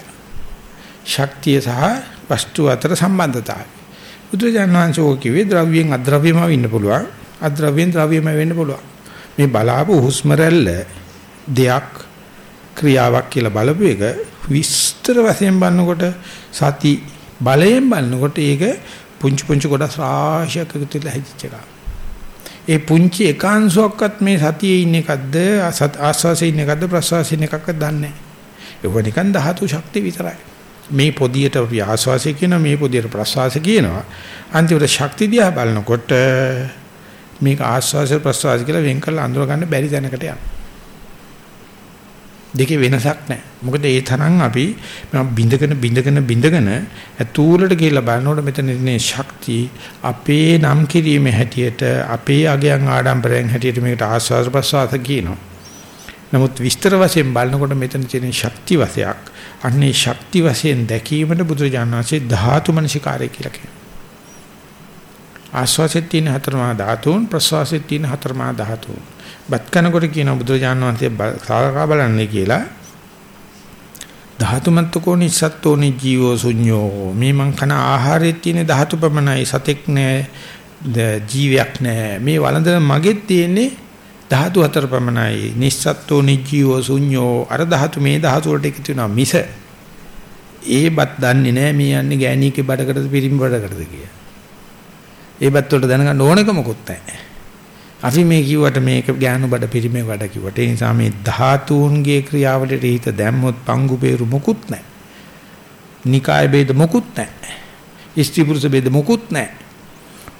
ශක්තිය සහ වස්තු අතර සම්බන්ධතාවය. බුදුරජාණන් වහන්සේ කිව්වේ ද්‍රව්‍යයෙන් අද්‍රව්‍යම වෙන්න පුළුවන්. අද්‍රව්‍යෙන් ද්‍රව්‍යම වෙන්න පුළුවන්. මේ බලාපු හුස්ම දෙයක් ක්‍රියාවක් කියලා බලපු එක විස්තර වශයෙන් බලනකොට සති බලයෙන් බලනකොට ඒක පුංචි පුංචි කොටස් රාශියක් එකතු වෙලා හැදිච්ච එකක්. ඒ පුංචි එකාංශයක්වත් මේ සතියේ ඉන්න එකක්ද ආස්වාසේ ඉන්න එකක්ද ප්‍රසවාසේ ඉන්න එකක්ද දන්නේ නැහැ. ඒක නිකන් ධාතු ශක්තිය විතරයි. මේ පොදියට අපි ආස්වාසේ කියන මේ පොදියට ප්‍රසවාසේ කියනවා. අන්තිමට ශක්තිය දිහා බලනකොට මේක ආස්වාස ප්‍රසවාස කියලා වෙන් කරලා අඳුර ගන්න බැරි දැනකට යනවා. දෙකේ වෙනසක් නැහැ. මොකද ඒ තරම් අපි බින්දගෙන බින්දගෙන බින්දගෙන ඇතුළට කියලා බලනකොට මෙතන ඉන්නේ ශක්තිය අපේ නම් කිරීමේ හැටියට අපේ අගයන් ආඩම්බරයෙන් හැටියට මේකට ආස්වාස ප්‍රසවාස කියනවා. නමුත් විස්තර වශයෙන් බලනකොට මෙතන තියෙන ශක්ති වශයක් අන්නේ ශක්ති වශයෙන් දැකීමට බුදුරජාණන් වහන්සේ ධාතු මනසිකාරය කියලා කියනවා. ආශ්වාසෙත් තියෙන හතරමා ධාතුන් ප්‍රශ්වාසෙත් තියෙන හතරමා ධාතුන්. බත් කනකොට කියන බුදුරජාණන් වහන්සේ සාකා බලන්නේ කියලා. ධාතුමත්කෝ නිසත්තෝ නිජීවෝ ශුඤ්ඤෝ. මේ මං කන ආහාරයේ තියෙන ධාතු පමණයි සතෙක් නෑ ජීවයක් නෑ. මේ වළඳන මගෙත් තියෙන්නේ ධාතු හතර පමණයි නිස්සත්තෝ නිජීවෝ ශුඤ්ඤෝ. අර ධාතු මේ ධාතු වලට එකතු වෙනවා මිස. ඒ බත් දන්නේ නෑ මේ යන්නේ ගෑණිකේ බඩකටද පිරිමි බඩකටද කියලා. ඒ පැත්තට දැනගන්න ඕනෙක මොකුත් නැහැ. අපි මේ කිව්වට මේක ඥාන බඩ පිරිමේ වැඩ කිව්වට ඒ නිසා මේ ධාතුන්ගේ ක්‍රියාවලියට හිත දැම්මොත් පංගු peeru මොකුත් නැහැ. නිකාය ભેද මොකුත් නැහැ. ස්ත්‍රී පුරුෂ ભેද මොකුත් නැහැ.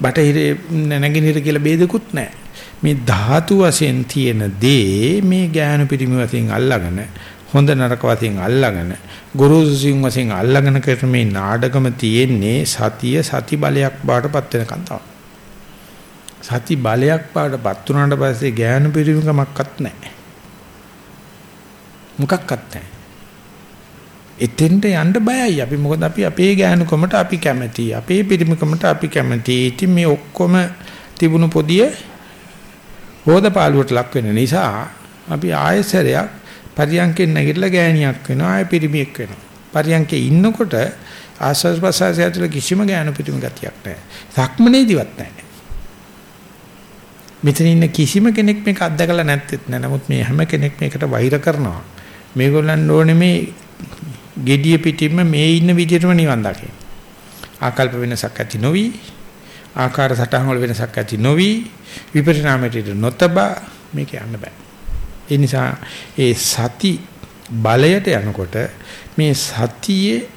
බටහිර නැගිනිර කියලා ભેදකුත් නැහැ. මේ ධාතු වශයෙන් තියෙන දේ මේ ඥාන පිරිමේ වශයෙන් අල්ලාගෙන හොඳ නරක වශයෙන් අල්ලාගෙන ගුරුසු සිං වශයෙන් අල්ලාගෙන කරන මේ නාඩගම තියෙන්නේ සතිය සති බලයක් බාටපත් වෙනකන් තමයි. සති බලයක් බාටපත් වුණාට පස්සේ ඥාන පිරිමකමක්වත් නැහැ. මොකක්වත් නැහැ. එතෙන්ට යන්න බයයි අපි මොකද අපි අපේ ඥානකමට අපි කැමති අපේ පිරිමකමට අපි කැමති ඉතින් මේ ඔක්කොම තිබුණු පොදිය හොදපාලුවට ලක් වෙන නිසා අපි ආයෙසරයක් පරියන්කෙන් නැගිටලා ගෑණියක් වෙනවා ආය පිරිමියෙක් වෙනවා. පරියන්කේ ඉන්නකොට ආස්වාද ප්‍රසආසය ඇතුළේ කිසිම ගෑනු පිටිම ගතියක් නැහැ. සක්මනේදිවත් නැහැ. මෙතන ඉන්න කිසිම කෙනෙක් මේක අත්දකලා නැත්තේත් නෑ. නමුත් මේ හැම කෙනෙක් මේකට වෛර කරනවා. මේගොල්ලන් ඕනේ මේ gediya පිටින්ම මේ ඉන්න විදිහටම නිවන් දකින්න. ආකල්ප වෙනසක් ඇති නොවි ආකාර සටහන් වල වෙනසක් ඇති නොවි විපරිණාමයට නොතබා මේක යන්න බෑ. ඒ නිසා ඒ සති බලයට යනකොට මේ සතියේ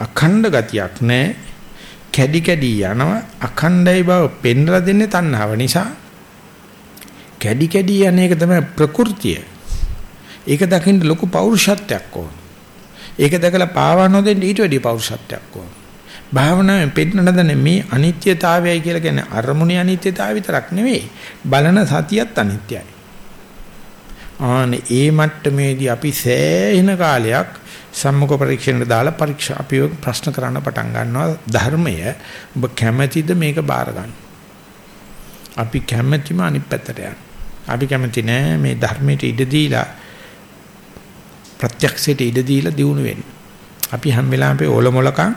අඛණ්ඩ ගතියක් නැහැ. කැඩි කැඩි යනවා අඛණ්ඩයි බව පෙන්ලා දෙන්නේ තණ්හාව නිසා. කැඩි කැඩි යන එක තමයි ප්‍රകൃතිය. ඒක දකින්න ලොකු පෞරුෂත්වයක් ඕන. ඒක දැකලා පාවා නොදෙන්න ඊට වැඩි පෞරුෂත්වයක් ඕන. භාවනාවෙන් පෙන්නන දන්නේ මේ අනිත්‍යතාවයයි කියලා කියන්නේ අරමුණේ අනිත්‍යතාවය විතරක් නෙවෙයි. බලන සතියත් අනිත්‍යයි. ආනේ ඒ මට්ටමේදී අපි සෑහෙන කාලයක් සම්මුඛ පරීක්ෂණයට දාලා පරීක්ෂා අපි ප්‍රශ්න කරන්න පටන් ගන්නවා ධර්මය ඔබ කැමැතිද මේක බාර ගන්න. අපි කැමැතිම අනිත් පැත්තට යන්න. අපි කැමැති නෑ මේ ධර්මයට ඉඩ දීලා ප්‍රත්‍යක්ෂයට ඉඩ දීලා දිනු වෙන්න. අපි හැම වෙලාවෙම අපේ ඕලොමලකම්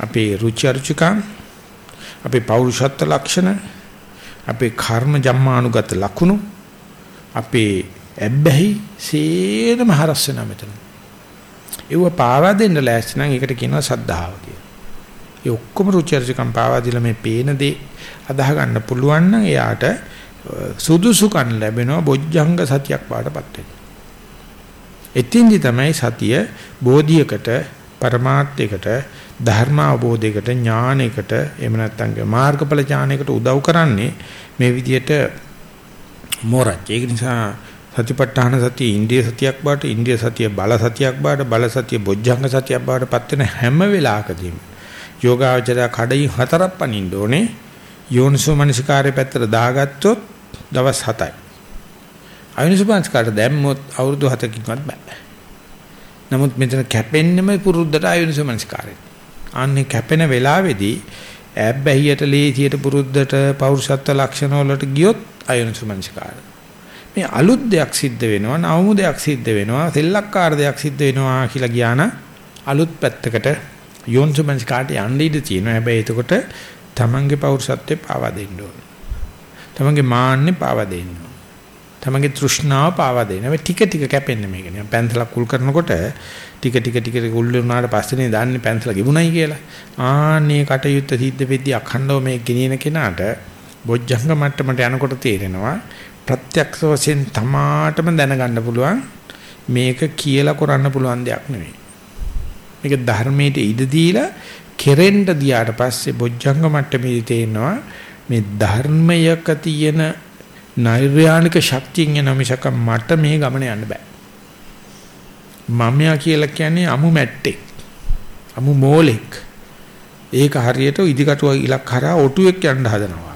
අපේ රුචි අරුචිකම් අපේ පෞරුෂත්ව ලක්ෂණ අපේ කර්ම ජම්මානුගත ලක්ෂණ අපේ ඇබ්බැහි සේරම හරස් වෙනා මෙතන. ඒව පාවා දෙන්න ලෑස්ති නම් ඒකට කියනවා සද්ධාව කියලා. ඒ ඔක්කොම රුචි අරුචිකම් පාවා දීලා මේ පේන දේ අදාහ ගන්න පුළුවන් නම් එයාට සුදුසුකම් ලැබෙනවා බොජ්ජංග සතියක් වාටපත් වෙනවා. එතින්දි තමයි සතිය බෝධියකට પરමාර්ථයකට ධර්ම අවබෝධයකට ඥානයකට එහෙම නැත්නම් මාර්ගඵල ඥානයකට උදව් කරන්නේ මේ විදිහට මොරච් ඒක නිසා සතිපට්ඨාන සතිය ඉන්දිය සතියක් බාට ඉන්දිය සතිය බල සතියක් බාට බල සතිය බොජ්ජංග සතියක් බාට පත් වෙන හැම වෙලාවකදීම යෝගාචරය කඩයි හතරක් පනින්න ඕනේ. යෝනිසෝ මනසිකාරය පැත්තට දාගත්තොත් දවස් 7යි අයෝනිසෝමනසිකාරය දැම්මොත් අවුරුදු 7කින්වත් බෑ. නමුත් මෙතන කැපෙන්නෙම පුරුද්දට අයෝනිසෝමනසිකාරය අන්නේ කැපෙන වෙලාවේදී ඈබ්බැහියට ලේසියට පුරුද්දට පෞරුෂත්ව ලක්ෂණ වලට ගියොත් අයෝනිසෝමනසිකාරය මේ අලුත් දෙයක් සිද්ධ වෙනවා නවමු දෙයක් සිද්ධ වෙනවා සෙල්ලක්කාර දෙයක් සිද්ධ වෙනවා කියලා කියන අලුත් පැත්තකට යෝන්සමංස්කාට යන්න ඉඩ තියෙනවා. හැබැයි එතකොට තමන්ගේ පෞරුෂත්වේ පාවා දෙන්න ඕන. තමන්ගේ මාන්නේ පාවා දෙන්න ඕන. තමන්ගේ තෘෂ්ණාව පාවා දෙන්න. මේ ටික ටික කැපෙන්නේ මේක නේ. පැන්සලක් කුල් කරනකොට ටික ටික ටික කුල් වුණාට පස්සේනේ දාන්නේ පැන්සල ගිමුණයි කියලා. ආන්නේ කටයුත්ත සිද්ධ වෙද්දී අඛණ්ඩව මේ ගෙනියන කෙනාට බොජ්ජංග මට්ටමට යනකොට තේරෙනවා ප්‍රත්‍යක්ෂ වශයෙන් තමාටම දැනගන්න පුළුවන් මේක කියලා කරන්න පුළුවන් දෙයක් නෙවෙයි. මේක ධර්මයට ඉඩ දීලා කෙරෙන්න දියාට පස්සේ බොජ්ජංග මට්ටමේදී තේනවා මේ ධර්මයක තියෙන නෛර්යානික ශක්තියෙන් එන මිසක මට මේ ගමන යන්න බෑ. මමයා කියලා කියන්නේ අමු මැට්ටෙක්. අමු මෝලෙක්. ඒක හරියට ඉදිකටුව ඉලක් කරා ඔටුවෙක් යන්න හදනවා.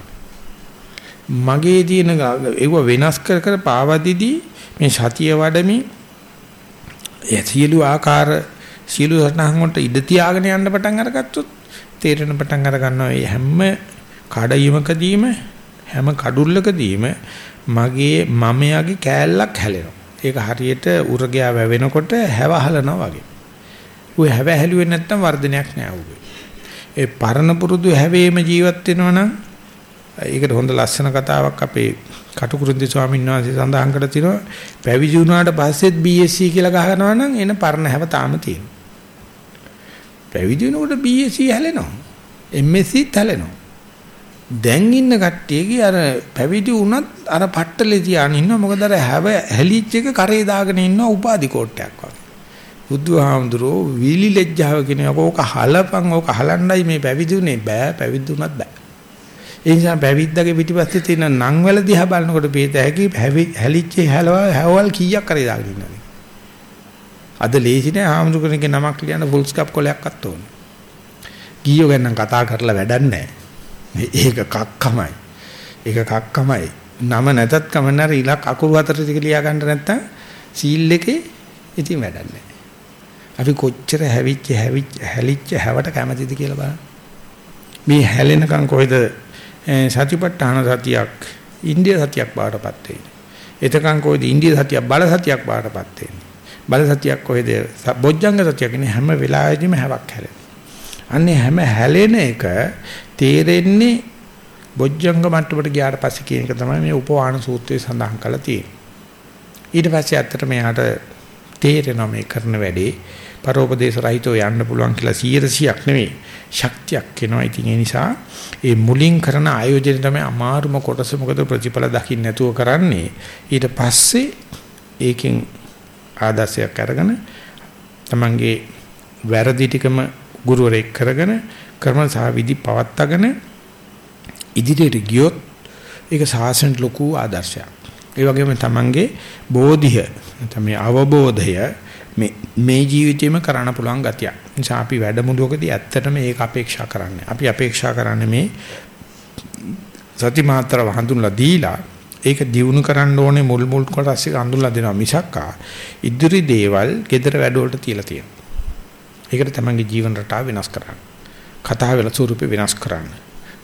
මගේ තියෙන ඒව වෙනස් කර කර පාවදිදී මේ සතිය වඩමි ඒ සියලු ආකාර සියලු සටහන් වලට ඉඩ තියාගෙන යන්න පටන් අරගත්තොත් තේරෙන පටන් අර ගන්නවා මේ හැම කඩයිමකදීම හැම කඩුල්ලකදීම මගේ මමයාගේ කෑල්ලක් හැලෙනවා. ඒක හරියට උරගයා වැවෙනකොට හැවහලනවා වගේ. ඌ හැව හැලුවේ නැත්තම් වර්ධනයක් නෑ ඌගේ. ඒ පරණ පුරුදු හැවේම ජීවත් වෙනවා නම් ඒකට හොඳ ලස්සන කතාවක් අපේ කටුකුරුන්දි ස්වාමීන් වහන්සේ සඳහන් කර තිනවා පැවිදි වුණාට පස්සෙත් BSc කියලා ගහනවා නම් එන පරණ හැව තාම තියෙනවා. පැවිදි වෙනකොට BSc හැලෙනවා. MSc හැලෙනවා. දැන් ඉන්න කට්ටියගේ අර පැවිදි වුණත් අර පට්ටලේ තියාගෙන ඉන්නවා මොකද අර හැව හැලිච් එක කරේ දාගෙන ඉන්නවා උපාධි කෝට්ටයක් වගේ. බුදුහාමුදුරෝ වීලි ලැජ්ජාව කියන ඕක හලපන් ඕක හලන්නයි මේ පැවිදි උනේ බෑ පැවිදි වුණත් බෑ. ඒ නිසා පැවිද්දගේ පිටිපස්සේ තියෙන නම් වල දිහා බලනකොට පේත හැකි හැලිච්ච හැලව හැවල් කීයක් කරේ දාගෙන ඉන්නවද? අද ලේසි නෑ ආමුදුකරගේ නමක් ලියන්න ෆුල් ස්කප් කොලයක්වත් ඕනේ. ගියෝ ගැන කතා කරලා වැඩක් නෑ. ඒක කක්කමයි. ඒක කක්කමයි. නම නැතත් කමන්නර ඉලක් අකුරු හතර ටික ලියා ගන්න නැත්තම් සීල් එකේ ඉතින් වැඩක් නෑ. අපි කොච්චර හැවිච්ච හැවිච්ච හැලිච්ච හැවට කැමතිද කියලා බලන්න. මේ හැලෙනකන් කොහෙද සතිපට්ඨාන සතියක් ඉන්දිය සතියක් බාටපත් වෙන්නේ. එතකන් කොයිද ඉන්දිය සතියක් බල සතියක් බාටපත් වෙන්නේ. බල සතියක් කොයිද බොජ්ජංග සතියක් නේ හැම වෙලාවෙදිම හැවක් හැලෙන. අන්නේ හැම හැලෙන එක තේරෙන්නේ බොජ්ජංග මට්ටමට ගියාට පස්සේ කියන එක තමයි මේ උපවාන සූත්‍රයේ සඳහන් කරලා තියෙන්නේ. ඊට පස්සේ ඇත්තට මෙයාට තේරෙනවා මේ කරන වැඩේ පරෝපදේශ රහිතව යන්න පුළුවන් කියලා 100ක් නෙවෙයි ශක්තියක් එනවා. ඉතින් ඒ නිසා ඒ මුලින් කරන ආයෝජනය තමයි අමාරුම කොටස මොකද ප්‍රතිඵල දකින්න නැතුව කරන්නේ. ඊට පස්සේ ඒකෙන් ආදර්ශයක් අරගෙන තමන්ගේ වැරදි ටිකම ගුරුවරයෙක් කරගෙන කර්ම සහ විදි පවත්වාගෙන ඉදිරියට ගියොත් ඒක සාසනට ලොකු ආදර්ශයක්. ඒ වගේම තමන්ගේ බෝධිය තමයි අවබෝධය මේ මේ ජීවිතේම කරන්න පුළුවන් ගතිය. නිසා අපි වැඩමුළුවකදී ඇත්තටම ඒක අපේක්ෂා කරන්නේ. අපි අපේක්ෂා කරන්නේ මේ සති මාත්‍රාව හඳුන්ලා දීලා ඒක දිනු කරන්න ඕනේ මුල් මුල් කොටස් එක හඳුන්ලා දෙනවා මිසක්කා ඉදිරි දේවල් gedara වැඩවලට තියලා තියෙනවා. ඒකට තමයි ජීවන රටාව වෙනස් කරන්න. කතා වල ස්වරූපේ වෙනස් කරන්න.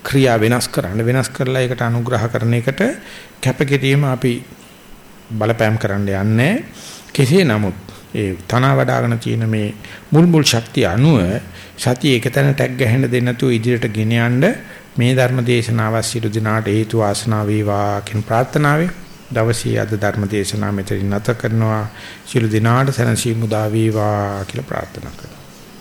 ක්‍රියා වෙනස් කරන්න වෙනස් කරලා ඒකට අනුග්‍රහ කරන එකට කැපකිරීම අපි බලපෑම් කරන්න යන්නේ. කෙසේ නමුත් ඒ තන වඩාගෙන තියෙන මේ මුල් මුල් ශක්තිය අනුව සතිය එකතැන ටැග් ගහන්න දෙන්න නැතුව ඉදිරියට ගෙන යන්න මේ ධර්ම දේශනාව සියලු දිනාට හේතු වාසනා වේවා කියන ප්‍රාර්ථනාවෙන් දවසේ අද ධර්ම දේශනාව මෙතනින් නැත කරනවා. සියලු දිනාට සැනසීම උදා වේවා කියලා ප්‍රාර්ථනා කරනවා.